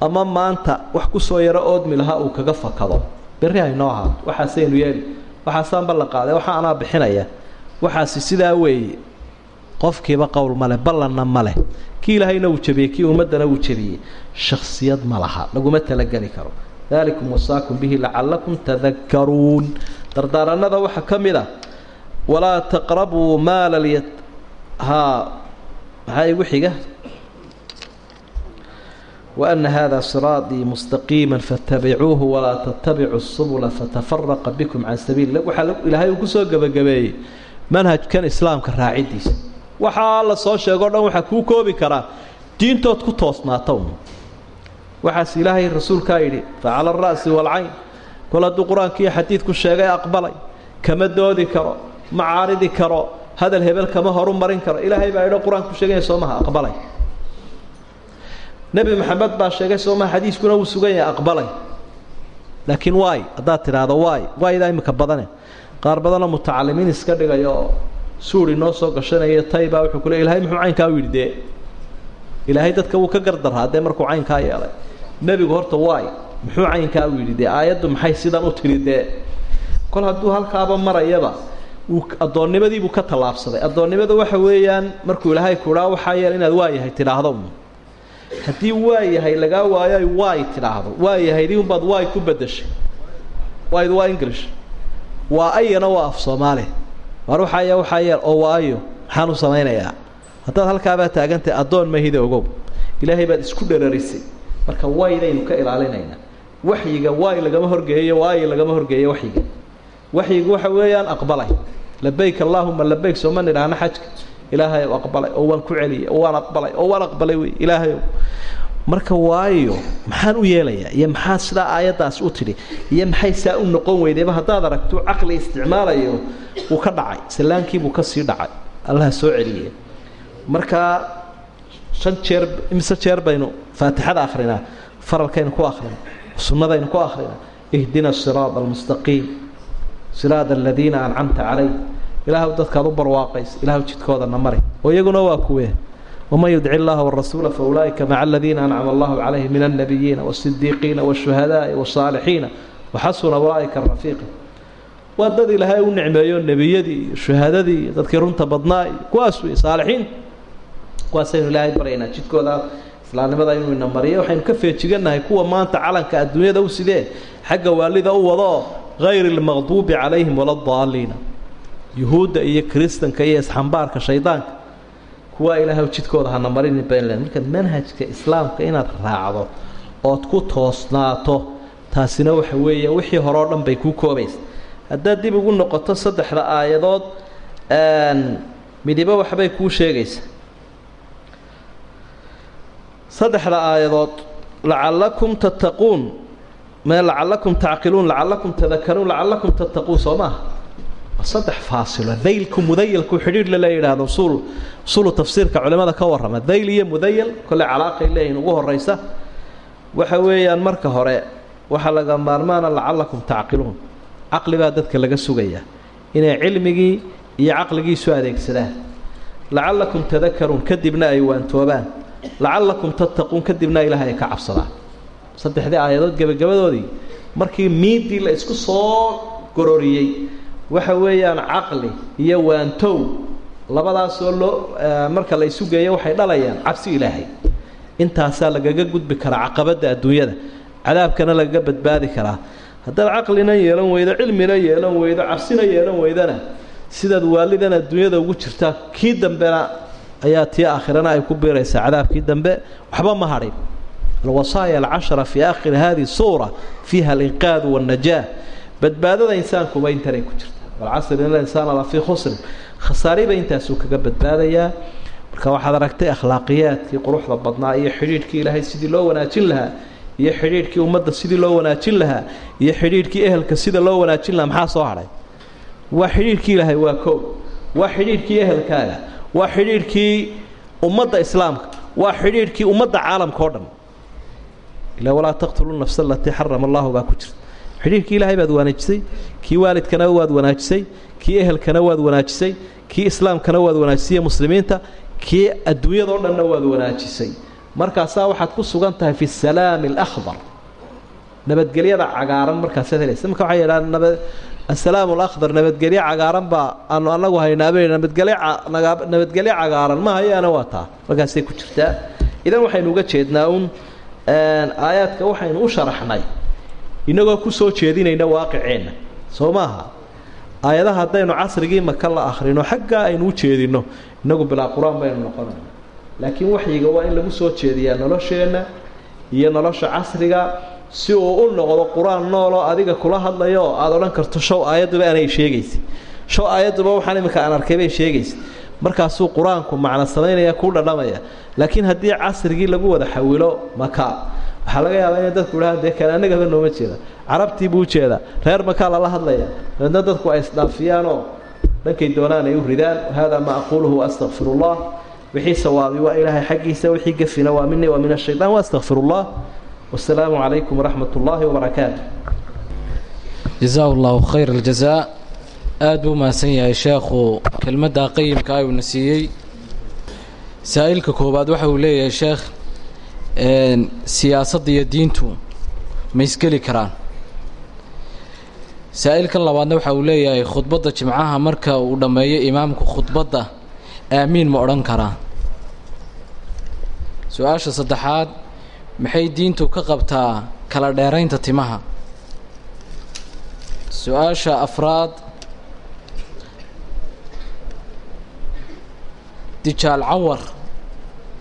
ama maanta wax ku soo yaro oodmi lahaa uu kaga fakado berri haynoo ahaato waxaasaynu yeeli waxaasaan ballan qaaday. Waxa anaa bixinaya. Waxaasi sidaa weeye. Qofkiiba qowl ma leh ballanna ma leh. Kii ilaahayna uu jabiyey kii ummaddana uu jabiyey. Shaksiyad ma laha. Laguma talageli karo. Dalikum wasaakum bihi lacallakum tadakaruun dardaaranada waxaa ka mid a walaa taqrabuu maala haa maxaa igu xiga waana hada siraatii mustaqiima fatabicuuhu walaa tattabicu subula fatafaraqa bikum can sabiili waxaa ilaahay uu ku soo gebagabeeyey manhajkan islaamka raacidiisa waxaa la soo sheego o dhan waxaa kuu koobi karaa diintood ku toosnaata un waxaas ilaahay rasuulkaa yidhi facala alra'si waalcayn kol hadduu qur'aankiiyo xadiidku sheegay aqbalay kama doodi karo ma caaridi karo hadal hebel kama horu marin karo ilaahay baa idho qur'aanku sheegaya soo nebi maxamed baa sheegay sooma xadiiskuna wuu sugan yahay aqbalay. Laakiin waay haddaad tidhaahdo waay waaydaa imika badane. Qaar badanoo mutacalimiin iska dhigaya oo suuri noo soo gashanaya taybaa wuxuu ku le ilahay muxuu caynkaa u yidhi ilaahay dadka wuu ka gardarraa dee markuu caynkaa yeelay. Nebigu horta waay muxuu caynkaa u yidhi aayaddu maxay sidan u tidhi kol hadduu halkaaba marayaba uu addoonnimadiibuu ka tallaabsaday. Addoonnimada waxa weeyaan markuu ilaahay kuhaa waxaa yeel inaad waayahay tidhaahdo haddii waayahay lagaa waayo ay waay tidhaahdo. Waayahaydii unbaad waay ku bedeshay wayd waa english waa ayana waa af soomaali. Waar waxaaya waxaa yeel oo waa ayo maxaan u samaynayaa. Haddaad halkaabaa taagantahay addoon mahida ogow. Ilaahay baad isku dherarisay marka waydaynu ka ilaalinaynaa waxyiga waay lagama horgeeyo waayo lagama horgeeyo waxyiga. Waxyigu waxa weeyaan aqbalay. Labayk allaahuma labayk sooma nidhaahna xajka ilaahay ow aqbalay oo waan ku celiyay oo waan aqbalay oo waan aqbalay wey ilaahay. Marka waayo maxaan u yeelayaa iyo maxaa sidaa aayaddaas u tidhi iyo maxay saa u noqon weydayba haddaad aragto caqli isticmaalayo wuu ka dhacay sallaankiibuu ka sii dhacay. Allaha soo celiyey markaa shan jeer imise jeer baynu faatixada akrinaa faralkaynu ku akrinaa sunnadaynu ku akrinaa ihdina siraada almustaqiim siraada aladiina ancamta calay ilaahw dadkaad u barwaaqaysa ilaahw jidkoodana mari oo iyaguna waa kuwee waman yudci llaha warasuula faulaa'ika maca aladiina ancama allahu calayhim min alnabiyiina waasidiiqiina waashuhadaai wasaalixiina waxasuna ulaa'ika rafiiqa waa dad ilaahay u nicmeeyo nebiyadii shuhadadii dadkii runta badnaa kuwaas wey saalixiin. Kuwaasaynu ilaahay baryaynaa jidkooda islaamnimada inuu ina mariyo waxaynu ka feejigannahay kuwa maanta calanka adduunyada u sidee xagga waalida u wadaoo hayr almaqduubi calayhim wala daaliina yuhuudda iyo kiristanka iyo isxambaarka shaydaanka kuwaa ilaahay jidkooda hana marini baynlen markaad manhajka islaamka inaad raacdo ood ku toosnaato taasina waxa weeye wixii hore o dhan bay kuu koobaysa haddaad dib ugu noqoto saddexda aayadood midibo waxbay kuu sheegaysa saddexda aayadood lacallakum tattaquun. Me lacallakum tacqiluun lacallakum tadakaruun lacallakum tattaquun soo maaha saddex faasilo daylku mudayalku xidhiidh lala yidhaahdo usuul usulu tafsiirka culimada ka warrama. Dayl iyo mudayal kolley calaaqay leeyihiin ugu horraysa. Waxa weeyaan marka hore waxaa laga maarmaana lacallakum tacqiluun. Caqli baa dadka laga sugayaa inay cilmigii iyo caqligiisu adeegsadaan. Lacallakum tadakaruun kadibna ay waantoobaan. Lacallakum tattaquun kadibna ilaahay ay ka cabsadaan. Saddexdii aayadood gebagabadoodii markii miidii la isku soo gororiyey waxa weeyaan caqli iyo waantow. Labadaasoo loo marka la isu geeyo waxay dhalayaan cabsi ilaahay. Intaasaa lagaga gudbi karaa caqabadda adduunyada. Cadaabkana lagaga badbaadi karaa. Haddaad caqlina yeelan weydo cilmina yeelan weydo cabsina yeelan weydana sidaad waalidan adduunyada ugu jirtaa kii dambena ayaa tii aakhirana ay ku biiraysaa cadaabkii dambe. Waxba ma hadhin alwasaaya alcashara fii aakhiri hadihi suura fiiha alinqaadu wاnnajaa badbaadada insaankuba intanay ku jirta walcasr in insaana la fii khusrin khasaariba intaasuu kaga badbaadayaa marka waxaad aragtay akhlaaqiyaadkii quruxda badnaa iyo xidhiidhkii ilaahay sidii loo wanaajin lahaa iyo xidhiidhkii ummadda sidii loo wanaajin lahaa iyo xidhiidhkii ehelka sida loo wanaajin lahaa maxaa soo hadhay waa xidhiidhkii ilaahay waa koow waa xidhiidhkii ehelkaaga waa xidhiidhkii ummadda islaamka waa xidhiidhkii ummadda caalamka o dhan ilaa walaa taqtuluu nafsa alatii xarama allahu baa ku jirta xidhiidhkii ilaahay baad wanaajisay kii waalidkana waad wanaajisay kii ehelkana waad wanaajisay kii islaamkana waad wanaajisay muslimiinta kii adduunyadao dhanna waad wanaajisay. Markaasaa waxaad ku sugan tahay fi salaami alakhdar nabadgelyada cagaaran markaasaad helaysa. Marka waxay yidhaha nabad assalaamu alakhdar nabadgelyo cagaaran baa aanu anagu haynaabay nabadgelyo nabadgelyo cagaaran ma hayaana waa taa. Markaasay ku jirtaa. Idan waxaynu uga jeednaa uun aayaadka waxaynu u sharaxnay inagoo ku soo jeedinayna waaqiceenna soo maaha. Aayadaha haddaynu casrigii maka la akhrino xaggaa aynu u jeedinno inagu bilaa qur'aan baynu noqonayna. Laakiin waxyiga waa in lagu soo jeediyaa nolosheenna iyo nolosha casriga si uu u noqdo qur'aan nooloo adiga kula hadlayo oo aada odhan karto show aayadduba aanay sheegaysa show aayadduba waxaan iminka aan arkay bay sheegaysa markaasuu qur'aanku macno samaynaya kuu dhadhamaya. Laakiin haddii casrigii lagu wada xawilo maka waxaa laga yaabaa inay dadku idhahaan dee kale annagaba nooma jeeda. Carabtii buu u jeedaa reer makaa lala hadlaya. Dabeedna dadku ay isdhaafiyaanoo dhankay doonaan ay u ridaan hada maa aquuluhu waastaqfiru ullah wixii sawaabi waa ilaahay xaggiisa wixii gafina waa minii waa min ashaytaan waastaqfiru ullah wasalaamu calaykum waraxmat ullaahi wabarakaatu jazaahu allahu khayr aljazaa aada buu mahadsan yahay sheekhu. Kelmaddaa qayimka ayuuna siiyey. Saa-ilka koowaad waxa uu leeyahay sheekh siyaasadda iyo diintu ma isgeli karaan. Saa-ilkan labaadna waxa uu leeyahay khudbadda jimcaha marka uu dhammeeyo imaamku khudbadda aamiin ma odhan karaa su'aasha saddexaad maxay diintu ka qabtaa kala dheeraynta timaha? Su'aasha afraad dijaal cawar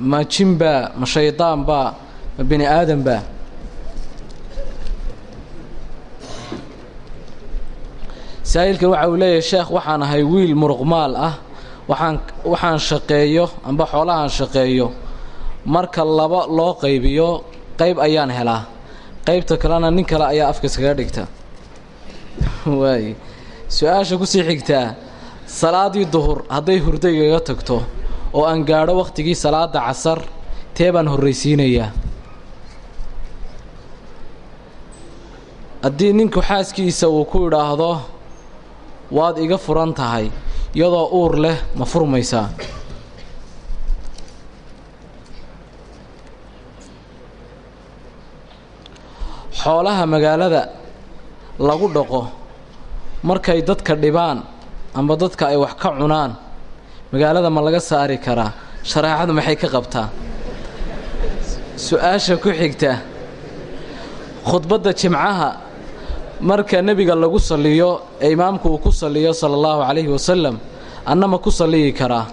ma jinbaa ma shaydaanbaa ma bini aadanbaa saa'ilkan waxa uu leeyahay sheekh waxaan ahay wiil muruqmaal ah. Waxaan waxaan shaqeeyo amba xoolahaan shaqeeyo. Marka laba loo qaybiyo qayb ayaan helaa. Qaybta kalena nin kale ayaa afka iskaga dhigta. Waay su'aasha ku sii xigtaa salaadii duhur hadday hurdaygaga tagto oo aan gaadho wakhtigii salaada casar tee baan horraysiinayaa haddii ninku xaaskiisa uu ku idhaahdo waad iga furan tahay iyadoo uur leh ma furmaysaa. Xoolaha magaalada lagu dhaqo markay dadka dhibaan amba dadka ay wax ka cunaan magaalada ma laga saari karaa? Shareecadu maxay ka qabtaa? Su'aasha ku xigta khudbadda jimcaha marka nebiga lagu salliyo ee imaamku uu ku salliyo sala allahu calayhi wasalam anna ma ku salliyi karaa?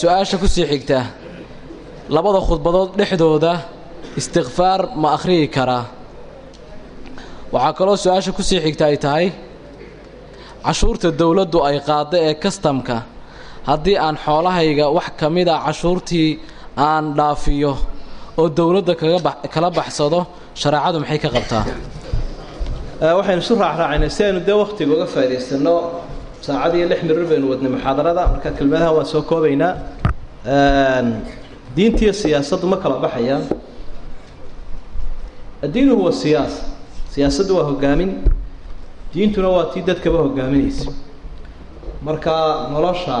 Su'aasha ku sii xigta labada khudbadood dhexdooda istikfaar ma akhriyi karaa? Waxaa kaloo su'aasha ku sii xigta ay tahay cashuurta dowladdu ay qaadda ee kastamka haddii aan xoolahayga wax ka mid a cashuurtii aan dhaafiyo oo dowladda kala baxsado shareecadu maxay ka qabtaa? Waxaynu isu raacraacaynay si aynu dee wakhtiga uga faa'idaysano saacad iyo lix mirir baynu wadnay muxaadarada. Marka kelmadaha waan soo koobaynaa. Diintiiyo siyaasaddu ma kala baxayaan. Addiinu huwa siyaasa siyaasaddu waa hogaamin diintuna waa tii dadkaba hogaaminaysa marka nolosha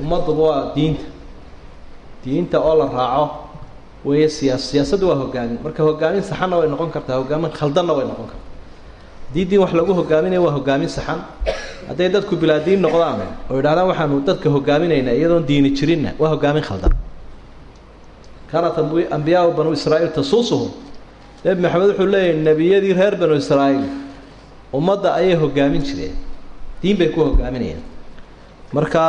ummadduba waa diinta. Diinta oo la raaco weeye siyaas siyaasaddu waa hogaamin marka hogaamin saxanna way noqon kartaa hogaamin khaldanna way noqon kartaa. Haddii diin wax lagu hogaaminaya waa hogaamin saxan. Hadday dadku bilaa diin noqdaan oo yidhahdaan waxaanu dadka hogaaminaynaa iyadoon diini jirinna waa hogaamin khaldan. Kaanat ambiyaau banu israa'iil tasuusuhum. Nebi maxamed wuxuu leeyahay nebiyadii reer banu israa'iil ummadda ayay hogaamin jireen. Diin bay ku hogaaminayaan marka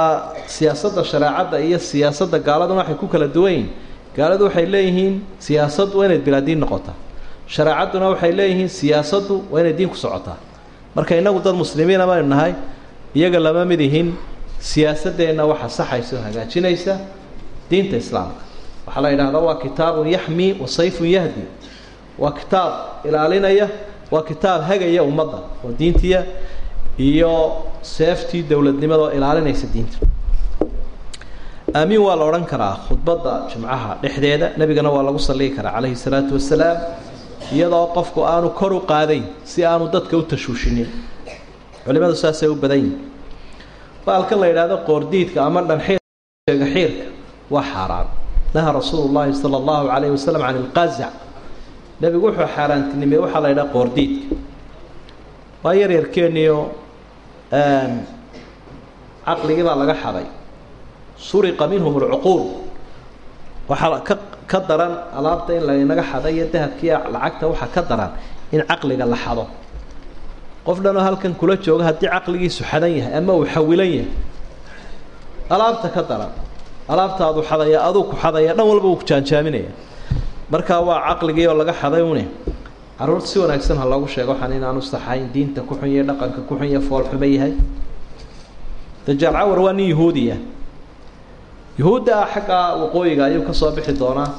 siyaasadda shareecadda iyo siyaasadda gaaladuna waxay ku kala duwan gaaladu waxay leeyihiin siyaasaddu waa inayd bilaa diin noqotaa shareecadduna waxay leeyihiin siyaasaddu waa inay diin ku socotaa marka innagu dad muslimiina baynu nahay iyaga lama mid ihin siyaasaddeenna waxa saxaysa oo hagaajinaysa diinta islaamka. Waxaa la yidhahdaa waa kitaabun yaxmi wa sayfun yahdi. Waa kitaab ilaalinaya waa kitaab hagaya ummadda oo diintiya iyo seeftii dowladnimada oo ilaalinaysa diinta. Aamiin waa la odhan karaa khudbadda jimcaha dhexdeeda. Nebigana waa lagu salligi karaa calayhi salaatu wasalaam iyadoo qofku aanu kor u qaadayn si aanu dadka u tashuushinin culimadu saasay u badan yihiin baalkan la yidhaahdo qoordiidka ama dhanxiirga xiirka waa xaaraan. Naha rasuulu llaahi sala allahu calayhi wasalam can ilqazac nebigu wuxuu xaaraantinimey waxaa la yidhaha qoordiidka waa yaryarkeeniyo caqligii baa laga xaday. Suriqa minhum alcuquul waxaa ka ka daran alaabta in laynaga xada iyo dahabkiiyo lacagta waxaa ka daran in caqliga la xado. Qof dhanoo halkan kula jooga haddii caqligiisu xadan yahay ama uu xawilan yahay. Alaabta ka daran. Alaabtaadu xadaya aduu ku xadaya dhan walba uu ku jaanjaaminaya markaa waa caqligii oo laga xaday une carruurta si wanaagsan ha loogu sheego waxaan inaanu saxayn diinta ku xun yahay dhaqanka ku xun yahay foolxumo yahay. Dajaal cawar waa nin yahuudiya yuhuudda xagga waqooyiga ayuu ka soo bixi doonaa.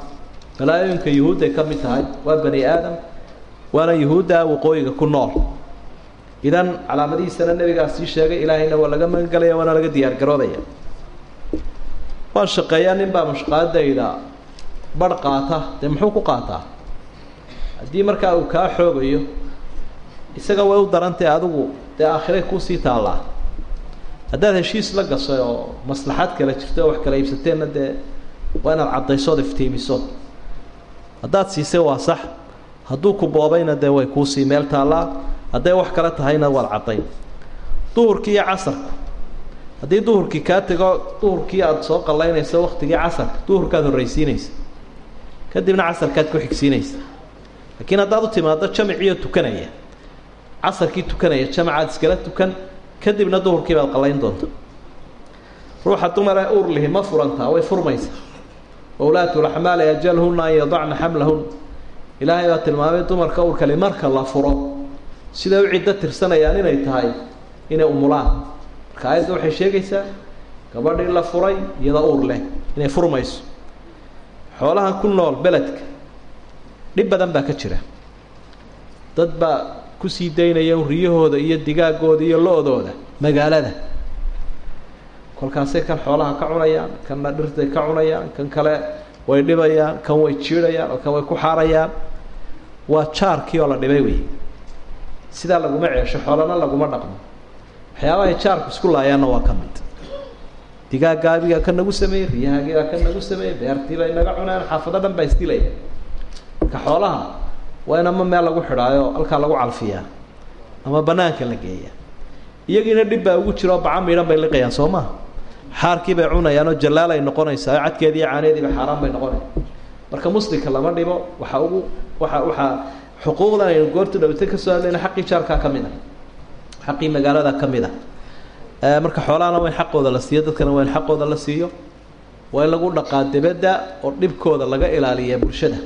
Balaayooyinka yuhuudday ka mid tahay waa bani aadam waana yuhuudda waqooyiga ku nool. Idan calaamadihiisana nebigaa sii sheegay ilaahayna waa laga magangelaya waana laga diyaargaroobaya waan shaqeeyaa nin baa mushqaadayda barh qaata dee muxuu ku qaataa? Haddii markaa uu kaa xoogayo isaga way u darantae adigu dee aakhiray kuusii taallaa. Haddaad heshiis la gashay oo maslaxad kala jirto oo wax kala iibsateenna dee waa inaad caddaysood iftiimiso. Haddaad siisay waa sax. Hadduu ku boobayna dee way kuusii meel taallaa. Hadday wax kale tahayna waad caddayn. Duhurkii iyo casarku. Haddii duhurkii kaa tego duhurkii aada soo qallaynayso waktigii casarka duhurkaad horraysiinaysa kadibna casarkaad ku xigsiinaysa. Laakiin haddaad u timaado jamiciyo tukanaya. Casarkii tukanaya jamacaad iskala tukan kadibna duhurkii baad qallayn doonta ruuxa dumar ee uur lihi ma furantaa way furmaysaa wawlaatu laxmaali ajalhunna an yadacna xamlahun. Ilaahay baa tilmaamay dumarka uurkali marka la furo siday u ciddo tirsanayaan inay tahay inay umulaan. Marka aayadda waxay sheegaysaa gabadhii la furay iyada uur leh inay furmayso xoolaha ku nool beledka dhib badan baa ka jira. Dad baa ku sii daynaya riyahooda iyo digaagooda iyo lo-dooda magaalada. Kolkaasay kan xoolaha ka cunayaan kanna dhirtay ka cunayaan kan kale way dhibayaan kan way jiidhayaan oo kan way ku xaarayaan. Waa jaarkii oo la dhibay wey sidaa laguma ceesho xoolana laguma dhaqmo. Waxyaabahay jaarku isku laayaanna waa ka mid digaaggaabigaa ka nagu sameeyey riyahaagiibaa ka nagu sameeyey beertii bay naga cunaan xaafado dhan baa isdilaya marka xoolaha waa in ama meel lagu xidhaayo halkaa lagu calfiyaa ama banaanka la geeyaa. Iyagiina dhib baa ugu jiro baca miidhan bay liqayaan soo maha xaarkii bay cunayaan oo jallaalay noqonaysaa cadkeedii iyo caaneediiba xaaraan bay noqonaya marka muslimka lama dhibo waxa ugu waxa waxaa xuquuqdan aynu goorta dhawatay ka soo hadlayna xaqii jaarkaa ka mid a xaqii magaalada ka mid a marka xoolahana waa in xaqooda la siiyo dadkana waa in xaqooda la siiyo waa in lagu dhaqaa debadda oo dhibkooda laga ilaaliya bulshada.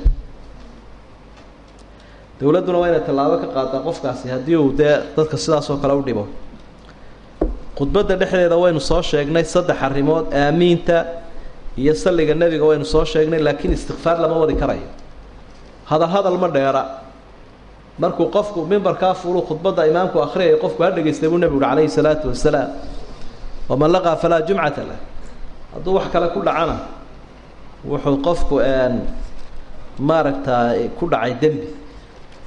Dowladduna waa inay tallaabo ka qaadaa qofkaasi haddii uu dee dadka sidaas oo kale u dhibo. Khudbadda dhexdeeda waynu soo sheegnay saddex arrimood aamiinta iyo salliga nebiga waynu soo sheegnay laakiin istikfaar lama wadi karayo. Hadal hadal ma dheera markuu qofku mimbarkaa fuulu khudbadda imaamku akhriyaya qofku ha dhegaystay buu nebigu uhi calayhi salaatu wasalaam waman laqaa falaa jumcata lah. Hadduu wax kale ku dhacana wuxuu qofku maaragtaa ku dhacay dembi.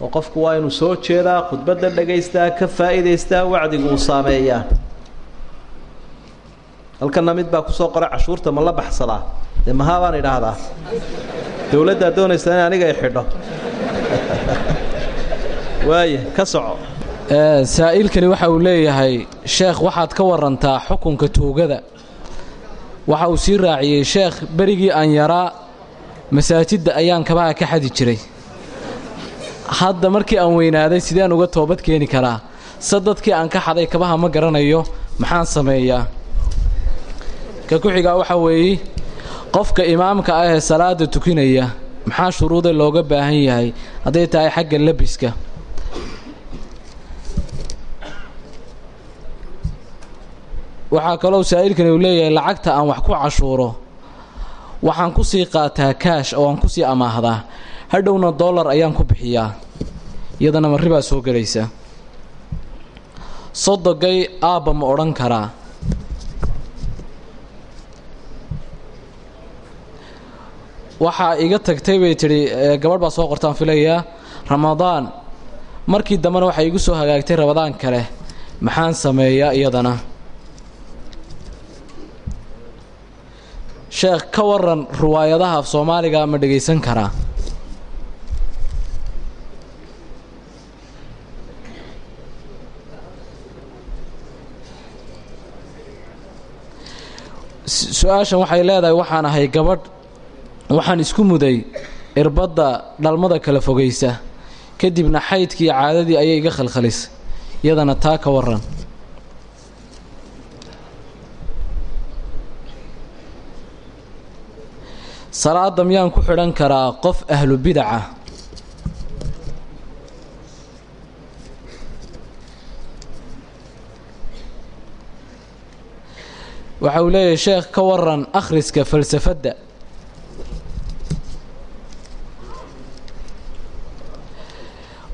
Oo qofku waa inuu soo jeedaa khudbadda dhegaystaa ka faa'iidaystaa wacdigu uu saameeyaa. Halkana mid baa ku soo qoray cashuurta ma la baxsadaa? Dee mahaa baan idhaahdaa? Dowladdaa doonaysa in aniga i xidho <laughs> waaya ka soco. Saa'ilkani waxa uu leeyahay sheekh waxaad ka warantaa xukunka tuugada. Waxa uu sii raaciyey sheekh berigii aan yaraa masaajidda ayaan kabaha ka xadi jiray. Hadda markii aan weynaaday sideen uga toobad keeni karaa. Se dadkii aan ka xaday kabaha ma garanayo maxaan sameeyaa. Ka ku-xigaa waxaa weeye qofka imaamka ah ee salaada tukinaya maxaa shuruuda looga baahan yahay? Hadday tahay xagga labiska waxaa kaloo saa'ilkani uu leeyahay lacagta aan wax ku cashuuro waxaan ku sii qaataa kaash oo aan ku sii amaahdaa. Hadhowna dollar ayaan ku bixiyaa iyadana marri baa soo gelaysa. Sodogay aabba ma odhan karaa. Waxaa iga tagtay bay tidhi gabadh baa soo qortaan filayaa ramadaan markii dambena waxay igu soo hagaagtay ramadaan kale maxaan sameeyaa iyadana sheekh ka waran riwaayadaha af soomaaliga ma dhegaysan karaa. Su'aashan waxay leedahay waxaan ahay gabadh waxaan isku muday irbadda dhalmada kala fogaysa. Kadibna xaydkii caadadii ayay iga khalkhalisay iyadana taa ka waran salaada miyaan ku xidhan karaa qof ahlu bidaca waxa uu leeyahay sheekh ka waran akhriska falsafadda.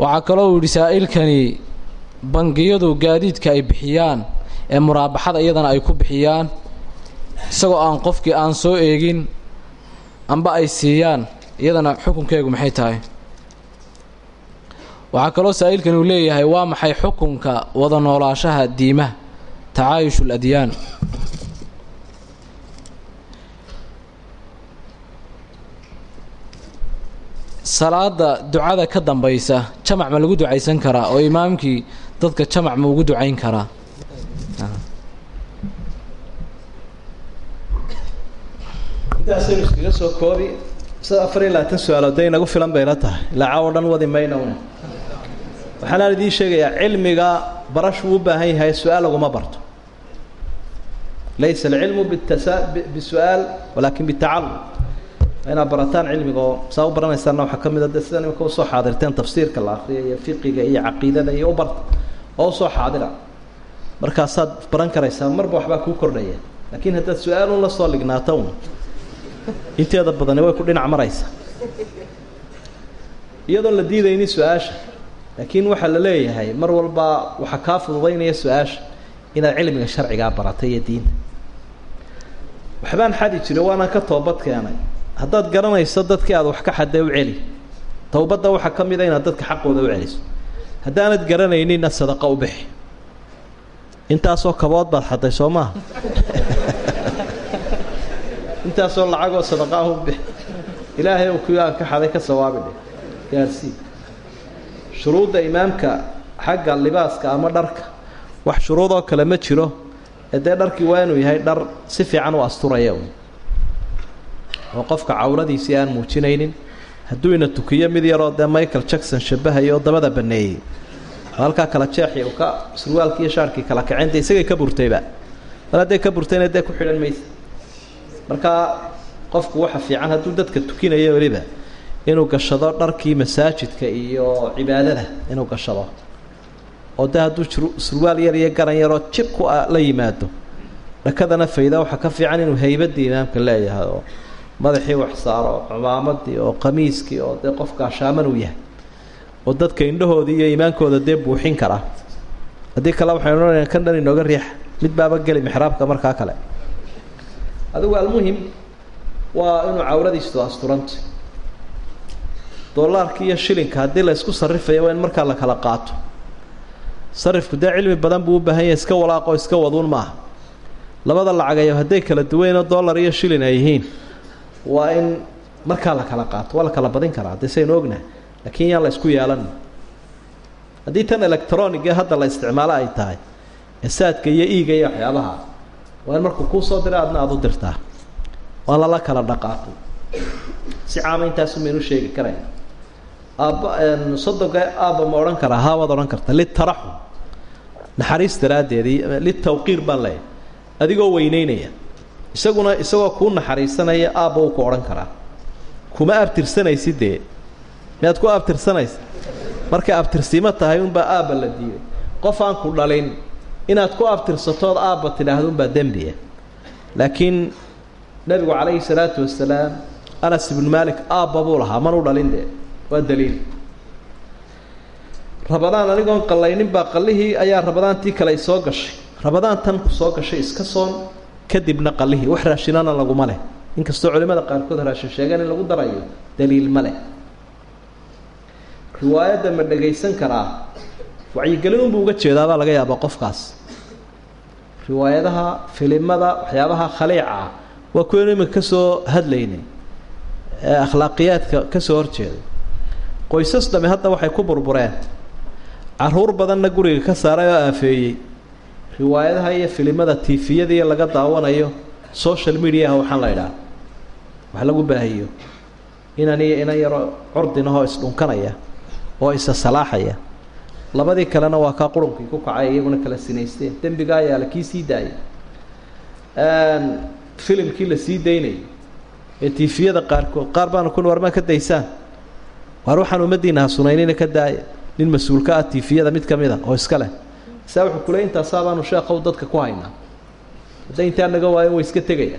Waxaa kaloo yidhi saa'ilkani bangiyadu gaadiidka ay bixiyaan ee muraabaxada iyadana ay ku bixiyaan isagoo aan qofkii aan soo eegin amba ay siiyaan iyadana xukunkeegu maxay tahay? Waxaa kaloo saa'ilkani uu leeyahay waa maxay xukunka wada noolaashaha diimaha tacaayushu aladyaan salaada ducada ka dambaysa jamac ma lagu ducaysan karaa oo imaamkii dadka jamac ma ugu ducayn karaa intaasaynu iskaga soo koobi. Sida u su'aal laguma barto. Laysa alcilmu bitasa bisu-aal walaakin barataan cilmiga oo saa u baranaysaanna waxaa ka mid a de sida nimaka u soo xaadirteen tafsiirka la akriya iyo fiqiga iyo caqiidada iyo ubarta oo u soo xaadira. Markaasaad baran karaysaa marba waxbaa kuu kordhaya. Laakiin haddaad su'aal un la soo lignaato inteeda badani way ku dhinac maraysaa iyadoon la diidaynin su'aasha laakiin waxaa la leeyahay mar walba waxaa kaa fududaynaya su'aasha inaad cilmiga sharcigaa baratay iyo diinta waxbaan xadi jiray waanaan ka toobad keenay. Haddaad garanayso dadkii aad wax ka xadee u celi towbadda waxaa ka mid a inaad dadka xaqooda u celiso. Haddaanad garanayninna sadaqa u bixi. Intaasoo kabood baad xaday soo maaha intaasoo lacagoo sadaqaah u bixi ilaahay ou kuwii aan ka xaday ka sawaabi dheh gaarsii shuruudda imaamka xagga libaaska ama dharka wax shuruudoo kale ma jiro. Ee dee dharkii waa inuu yahay dhar si fiican u asturaya oo qofka cawradiisii aan muujinaynin. Hadduu ina tukiyo mid yaroo dee michael jackson shabahaya oo dabada baneeyey. Oo halkaa kala jeexi u ka surwaalkii iyo shaarkii kala kaceen dee isagay ka burtayba. Mar hadday ka burtayna dee ku xidhan maysa markaa qofku waxa fiican hadduu dadka tukinayo weliba inuu gashado dharkii masaajidka iyo cibaadada inuu gashado. Oo de hadduu surwaal yar iyo garan yaroo jibku la yimaado. Dhakadana fayda waxaa ka fiican inuu haybadii imaamka leeyahay oo madaxii wax saaro cumaamadii oo qamiiskii oo dee qof gaashaaman uu yahay. Oo dadka indhahoodii iyo iimaankooda dee buuxin kara. Haddii kale waxaynu odhanaya kan dhan inooga riix mid baaba geli mixraabka markaa kale adigu almuhim. Waa inuu cawradiistu asturanta dollaarka iyo shilinka haddii la isku sarrifayo waa in markaa la kala qaato. Sarifku dee cilmi badan buu u baahan yahay iska walaaqoo iska waduun maaha. Labada lacagayo hadday kala duwanoo dollar iyo shilin ay yihiin. Waa in markaa la kala qaato waa la kala badin karaa dee saynu ognahay laakiin yaan la isku yeelan haddii tan electroniga hadda la isticmaalo ay tahay ee saadka iyo iiga iyo waxyaabaha waa in markuu kuu soo diray adna aada u dirtaa. Waa lala kala dhaqaaqay si caama intaasu maynu sheegi karayna aabba soddonka aabba ma odhan karaa haa waad odhan karta. Litaraxum naxariis daraaddeedii litawqiir baan leeyahay. Adigoo weyneynaya. Isaguna isagoo kuu naxariisanaya aabba uu ku odhan karaa. Kuma abtirsanaysid dee? Miyaad ku abtirsanaysa? Markay abtirsiimo tahay unbaa aabba la diiday. Qof aan ku dhalin inaad ku abtirsatood aabba tidhaahdo unbaa dembiya laakiin nebigu calayhi salaatu wasalaam anas ibnu maalik aabba buu lahaa man u dhalin dee? Waa daliil. Rabadaan anigoon qallaynin baa qallihii ayaa rabadaantii kale soo gashay. Rabadaan tan ku soo gashay iska soon kadibna qallihii. Wax raashinana laguma leh. Inkastoo culimmada qaarkood raashin sheegaan in lagu darayo daliil ma leh. Riwaayadda ma dhagaysan karaa. Wacyigelin unbuu uga jeedaabaa laga yaabaa qofkaas riwaayadaha filimada waxyaabaha khaliica ah waa kuwaynu iminka ka soo hadlaynay ee akhlaaqiyaadka ka soo horjeeday qoysas dhami hadda waxay ku burbureen. Caruur badanna guriga ka saaray oo aafeeyey. Riwaayadaha iyo filimada tifiyadii laga daawanayo social mediaha waxaan la idhaha wax lagu baahiyo. Inan iyo inan yaroo curdinahoo isdhunkanaya oo isa salaaxaya labadii kalena waa kaa qurunkii ku kacay iyaguna kala sinaysteen dembiga ayaa la kii sii daayay. Filimkii la sii daynayay ee tifiyada qaarkood qaar baanu kun warmaa ka daysaan. Waar waxaan ummaddiina hasunaynina ka daaya nin mas'uulka ah tifiyada mid ka mid a oo iska leh. Saa wuxuu kule intaasaa baanu sheekhow dadka ku haynaa. Hadday intaa naga waayo way iska tegaya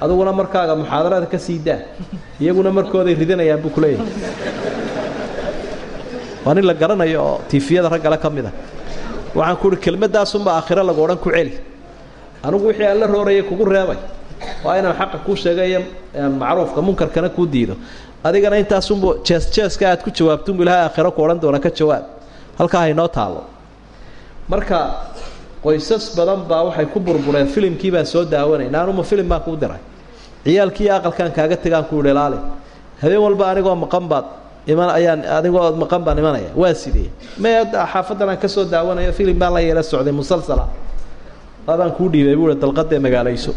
adiguna markaaga muxaadarada ka sii daa. Iyaguna markooday ridanayaan buu kuleeyahay waa nin la garanayo oo tifiyada raggale ka mid a waxaan ku uhi kelmadaasunba aakhiro lagu odhan ku celi anigu wixii aan la kugu reebay. Waa inaan xaqa kuu sheegayo macruufka munkarkana kuu diido. Adigana intaasunbu jees jeeska aad ku jawaabtunbu ilahay aakhiro ku odhan doona ka jawaab. Halkaa haynoo taallo. Marka qoysas badan baa waxay ku burbureen filimkii baan soo daawanayna anuma filim baan kuu diray. Ciyaalkii aqalkaan kaaga tegaan ku idhi habeen walba anigoo maqan baad iman ayaan adigoo maqan baan imanaya. Waa sidee? Me xaafaddan aan ka soo daawanayo filim baan la yeela socday musalsala. Abaan kuu dhiibay buu dalqadee magaalayso.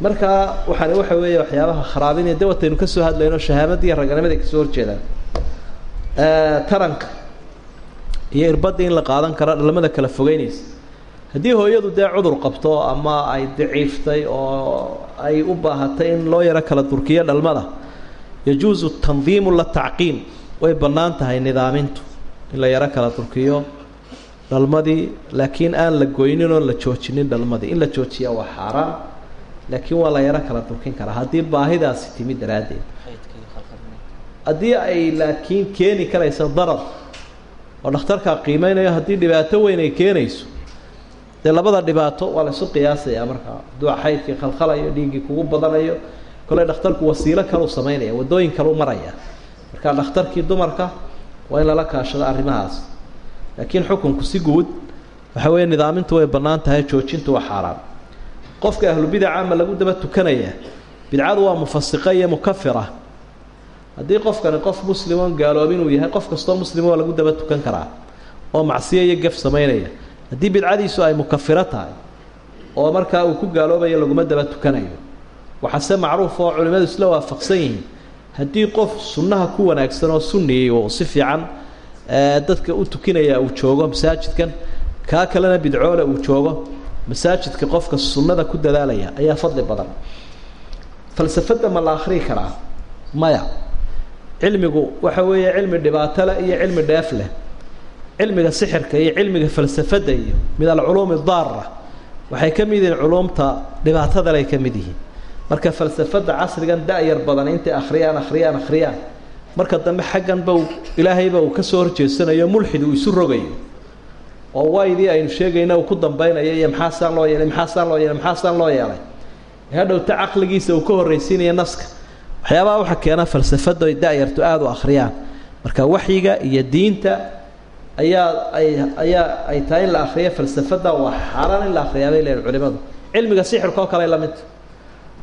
Markaa waxaani waxa weeye waxyaabaha kharaabinaya de wataynu ka soo hadlayno shahaamadii raganimada ay ka soo horjeedaan. Taranka iyo irbadda in la qaadan karo dhalmada kala fogeynaysa. Haddii hooyadu dee cudur qabto ama ay daciiftay oo ay u baahatay in loo yaro kala durkiyo dhalmada yajuusu tandiimu la tacqiim way bannaan tahay nidaamintu in la yaro kala durkiyo dhalmadii laakiin aan la goynin oon la joojinin dhalmadii in la joojiya waa xaaraan laakiin waa la yaro kala durkin karaa haddii baahidaasi timi daraaddeed haddii ay laakiin keeni karaysa darar oo dhakhtarkaa qiimeynayo haddii dhibaato weyn ay keenayso dee labada dhibaato waa la isu qiyaasayaa markaa hadduu xaydkii khalkhalayo dhiiggii kugu badanayo kole dhakhtarku wasiilo kaleu samaynaya waddooyin kaleu maraya. Marka dhakhtarkii dumarka waa in lala kaashado arrimahaas. Laakiin xukunku si guud waxa weeye nidaamintu way bannaan tahay joojintu waa xaaraan qofka ahlubidaca ma lagu daba tukanaya bidcadu waa mufasiqa iyo mukafira haddii qofkani qof muslimoon gaaloobin uu yahay qof kastoo muslimo waa lagu daba tukan karaa oo macsiyo iyo gef samaynaya. Haddii bidcadiisu ay mukafiro tahay oo markaa uu ku gaaloobayo laguma daba tukanayo waxaase macruuf oo culimmadu isla waafaqsan yihiin. Haddii qof sunnaha ku wanaagsan oo sunniyay oo si fiican dadka u tukinaya uu joogo masaajidkan kaa kalena bidcoole uu joogo masaajidka qofka sunnada ku dadaalaya ayaa fadli badan. Falsafadda ma la akhriyi karaa? Maya. Cilmigu waxa weeye cilmi dhibaato leh iyo cilmi dheef leh. Cilmiga sixirka iyo cilmiga falsafadda iyo min alculuumi daara waxay ka mid yihiin culuumta dhibaatada lay ka mid yihiin marka falsafadda casrigan da-yar badan intay akhriyaan akhriyaan akhriyaan. Marka dambe xagganba ilaahayba uu ka soo horjeesanayo mulxid uu isu rogayo. Oo waydii aynu sheegayna uu ku dambaynayo iyo maxaasaan loo yeelay maxaasaan loo yeelay maxaasaan loo yeelay. Hadhowta caqligiisa uu ka horraysiinaya naska. Waxyaabaha waxaa keena falsafadda ay da-yartu aada u akhriyaan. Marka waxyiga iyo diinta ayaa ay ayaa ay tahay in la akriyo falsafadda waa xaaraan in la akriyaa bay leeyihiin culimadu. Cilmiga sixirka oo kale la midta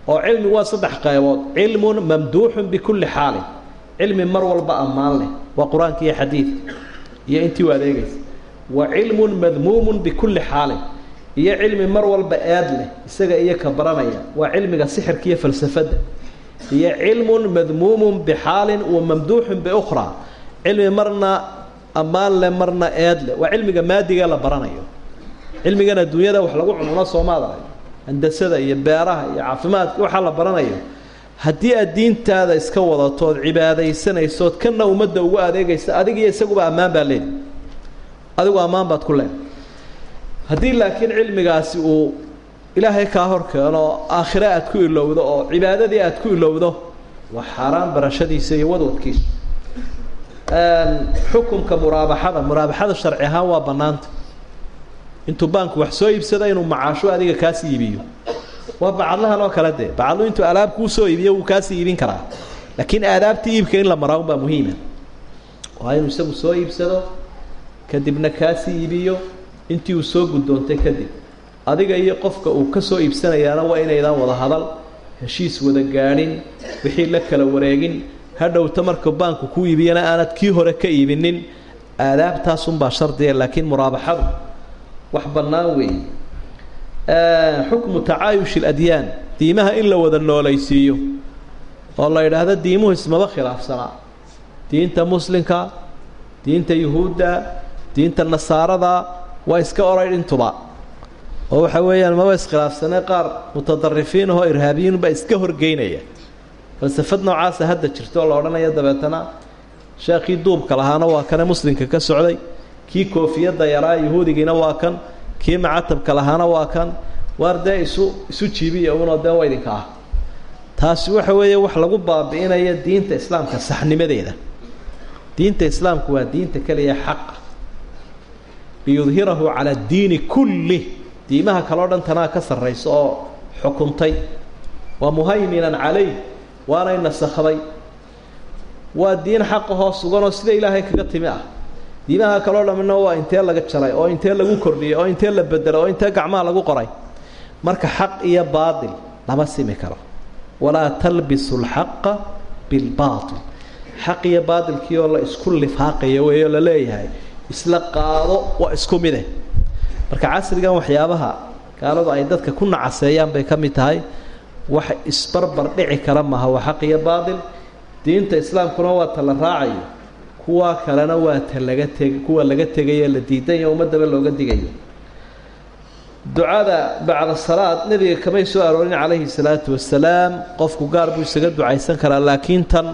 oo cilmigu waa saddex qaybood. Cilmun mamduuxun bikulli xaalin cilmi mar walba ammaan leh. Waa qur'aanka iyo xadiidka iyo intii u adeegaysa wa cilmun madmuumun bikulli xaalin iyo cilmi mar walba eed leh isaga iyo ka baranaya. Waa cilmiga sixirka iyo falsafadda. Iyo cilmun madmuumun bixaalin wa mamduuxun biukhraa cilmi marna ammaan leh marna eed leh. Waa cilmiga maadiga la baranayo. Cilmigan adduunyada wax lagu cununo soomaada handasada iyo beeraha iyo caafimaadka waxaa la baranayo haddii aad diintaada iska wadato ood cibaadaysanaysood kana ummadda ugu adeegaysa adig iyo isaguba ammaan baa leedi. Adigu ammaan baad ku leedahay haddii laakiin cilmigaasi uu ilaahay kaa hor keeno aakhire aad ku ilowdo oo cibaadadii aad ku ilowdo waa xaaraan barashadiisa iyo wadwadkiisa. Xukunka muraabaxada muraabaxada sharci ahaan waa bannaanta intuu baanku wax soo iibsado inuu macaasho adiga kaasi iibiyo. Waa bacadlahan oo kale dee. Bacadlu intuu alaab kuu soo iibiyo wuu kaasi iibin karaa. Laakiin aadaabtii iibka in la maraa unbaa muhiima. Waa inuu isagu soo iibsado kadibna kaasi iibiyo intii uu soo guddoontay kadib. Adiga iyo qofka uu ka soo iibsanayaana waa inaydaan wada hadal heshiis wada gaadhin wixii la kala wareegin. Hadhowta marka baanku ku iibiyana aanad kii hore ka iibinin. Aadaabtaasunbaa shardiga laakiin muraabaxadu wax bannaan weeye xukmu tacaayush aladyaan diimaha in la wada noolaysiiyo oo la yidhaahdo diimuhu ismaba khilaafsanaa. Diinta muslimka diinta yuhuudda diinta nasaarada waa iska oray intuba oo waxa weeyaan maba iskhilaafsane qaar mutadarifiin ahoo irhaabiyiin baa iska horgeynaya. Falsafad noocaasa hadda jirta oo la odhanaya dabeetana sheekhii duubka lahaana waa kane muslimka ka socday kii koofiyadda yaraa yahuudigiina waa kan kii macatabka lahaana waa kan waar dee isu isu jiibiya unoo dee waa idinka ah. Taasi waxa weeye wax lagu baabi'inaya diinta islaamka saxnimadeeda. Diinta islaamku waa diinta keliya xaqa. Liyudhirahu cala addiini kullih diimaha kaleo dhan tanaa ka sarraysa oo xukuntay. Waa muhayminan calayh waanay nasakhday waa diin xaqa hoos suganoo sida ilaahay kaga timi ah diimaha kaloo dhammina waa intee laga jaray oo intee lagu kordhiyey oo intee la bedelay oo intee gacmaha lagu qoray. Marka xaq iyo baatil lama simi karo. Walaa talbisu lxaqa bilbaatil xaq iyo baatilkii oo la isku lifaaqaya weeyo la leeyahay isla qaado waa isku mide. Marka casrigan waxyaabaha gaaladu ay dadka ku nacaseeyaan bay ka mid tahay. Wax isbarbar dhici kara maha waa xaq iyo baatil. Diinta islaamkuna waa ta la raacayo kuwa kalena waa ta laga teg kuwa laga tegayo la diidanyo ummadaba looga digayo ducada bacda salaad nebiga kamay soo aroorin calayhi salaatu wasalaam qofku gaar buu isaga ducaysan karaa laakiin tan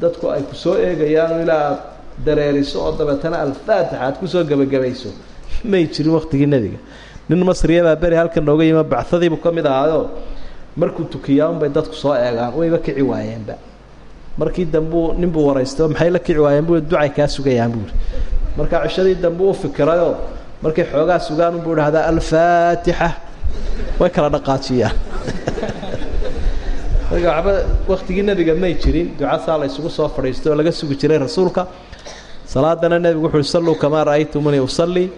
dadku ay ku soo eegayaan ilaa aad dareeriso oo dabeetana alfaatixa aad ku soo gebagabayso <laughs> may jirin waqtigii nebiga. Nin masriyabaa beri halkan nooga yima bacadiibuu ka mid ahaayo. Markuu tukiyaa unbay dadku soo eegaan wayba kici waayeenba markii dambuu ninbuu waraysto maxay la kici waayeen bu ducay kaa sugayaan buuri marka cishadii dambe u fikirayoo markay xoogaa sugaan unbuu dhahdaa alfaatixa. Way kala dhaqaajiyaan. <laughs> Marka waxba waktigii nebiga may jirin ducasaa la ysugu soo fadhiistay oo laga sugi jiray rasuulka salaadana nebigu wuxu uhi salluu kamaa ra'aytumuni usallii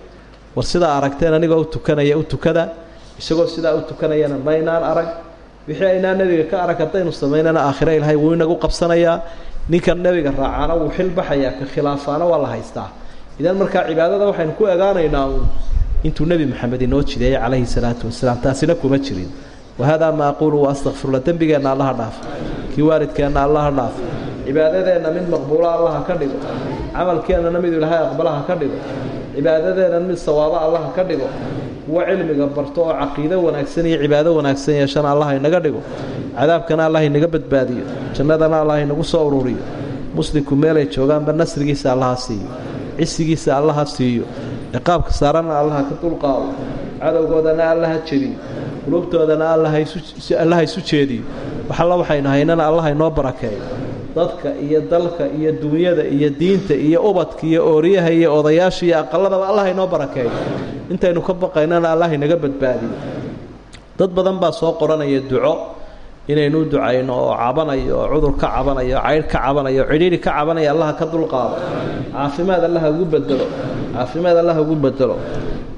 war sidaa aragteen anigoo u tukanaya u tukada isagoo sidaa u tukanayana maynaan arag wixii aynaa nebiga ka arag haddaynu samaynana aakhira ilaahay wuu inagu qabsanayaa. Ninkan nebiga raacaana wuu xil baxayaa ka khilaafaana waa la haystaa. Idan markaa cibaadada waxaynu ku egaanaynaa intuu nebi maxamed inoo jideeyey calayhi salaatu wasalaam taasina kuma jirin. Wahaadaa ma aquulu waastakfirula dembigeenna allaha dhaaf. Kii waalidkeenna allaha dhaaf. Cibaadadeenna mid maqbuula allaha ka dhigo. Camalkeennana mid ilaahay aqbalaha ka dhigo. Cibaadadeenna mid sawaabo allaha ka dhigo kuwa cilmiga barto oo caqiido wanaagsan iyo cibaado wanaagsan yeeshana allah inaga dhigo. Cadaabkana allah inaga badbaadiyo. Jannadana allah inagu soo ururiyo. Muslimku meelay joogaanba nasrigiisa allaha siiyo. Cisigiisa allaha siiyo. Ciqaabka saarana allaha ka dulqaado cadowgoodana allaha jebiyo qulubtoodana allaha isu jeediyo. Waxalla waxaynu haynana allaha inoo barakeeyo dadka iyo dalka iyo duunyada iyo diinta iyo ubadka iyo ooryaha iyo odayaasha iyo aqaladaba allah inoo barakeeyo intaynu ka baqaynana allah inaga badbaadiyo dad badan baa soo qoranaya duco inaynu ducayno oo cabanayo oo cudur ka cabanayo caydh ka cabanayo cidhiidhi ka cabanaya allaha ka dulqaado caafimaad allaha ugu bedelo caafimaad allaha ugu bedelo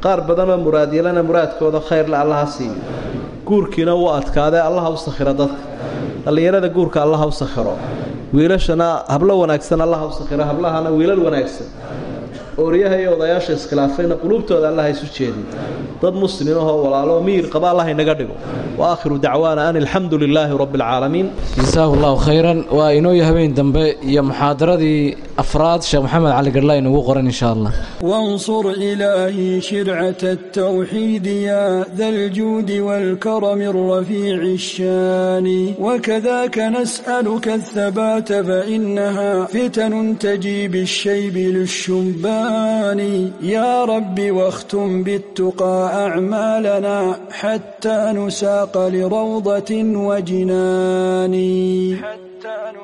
qaar badanoo muraadyalana muraadkooda khayrle allaha siiyo guurkiina wuu adkaadee allaha u sakhiro dadka. Dhallinyarada guurka allaha u sakhiro wiilashana hablo wanaagsan allaha u sakhiro hablahana wiilal wanaagsan ooryaha iyo odayaasha iskhilaafayna quluubtooda allaha isu jeediyo dad muslim ahoo walaalo miyir qaba allah inaga dhigo waakhiru dacwaana an alxamdu lilaahi rabbi alcaalamiin jasaahu allahu khayran waa inooyo habeen dambe iyo muxaadaradii afraad sheekh maxamed cali gadhla inugu qoran insha allah وانصر إلهي شرعة التوحيد يا ذا الجود والكرم الرفيع الشان وكذاك نسألك الثبات فإنها فتن تجي بالشيب الرحمن يا رب واختم بالتقى أعمالنا حتى نساق لروضة وجنان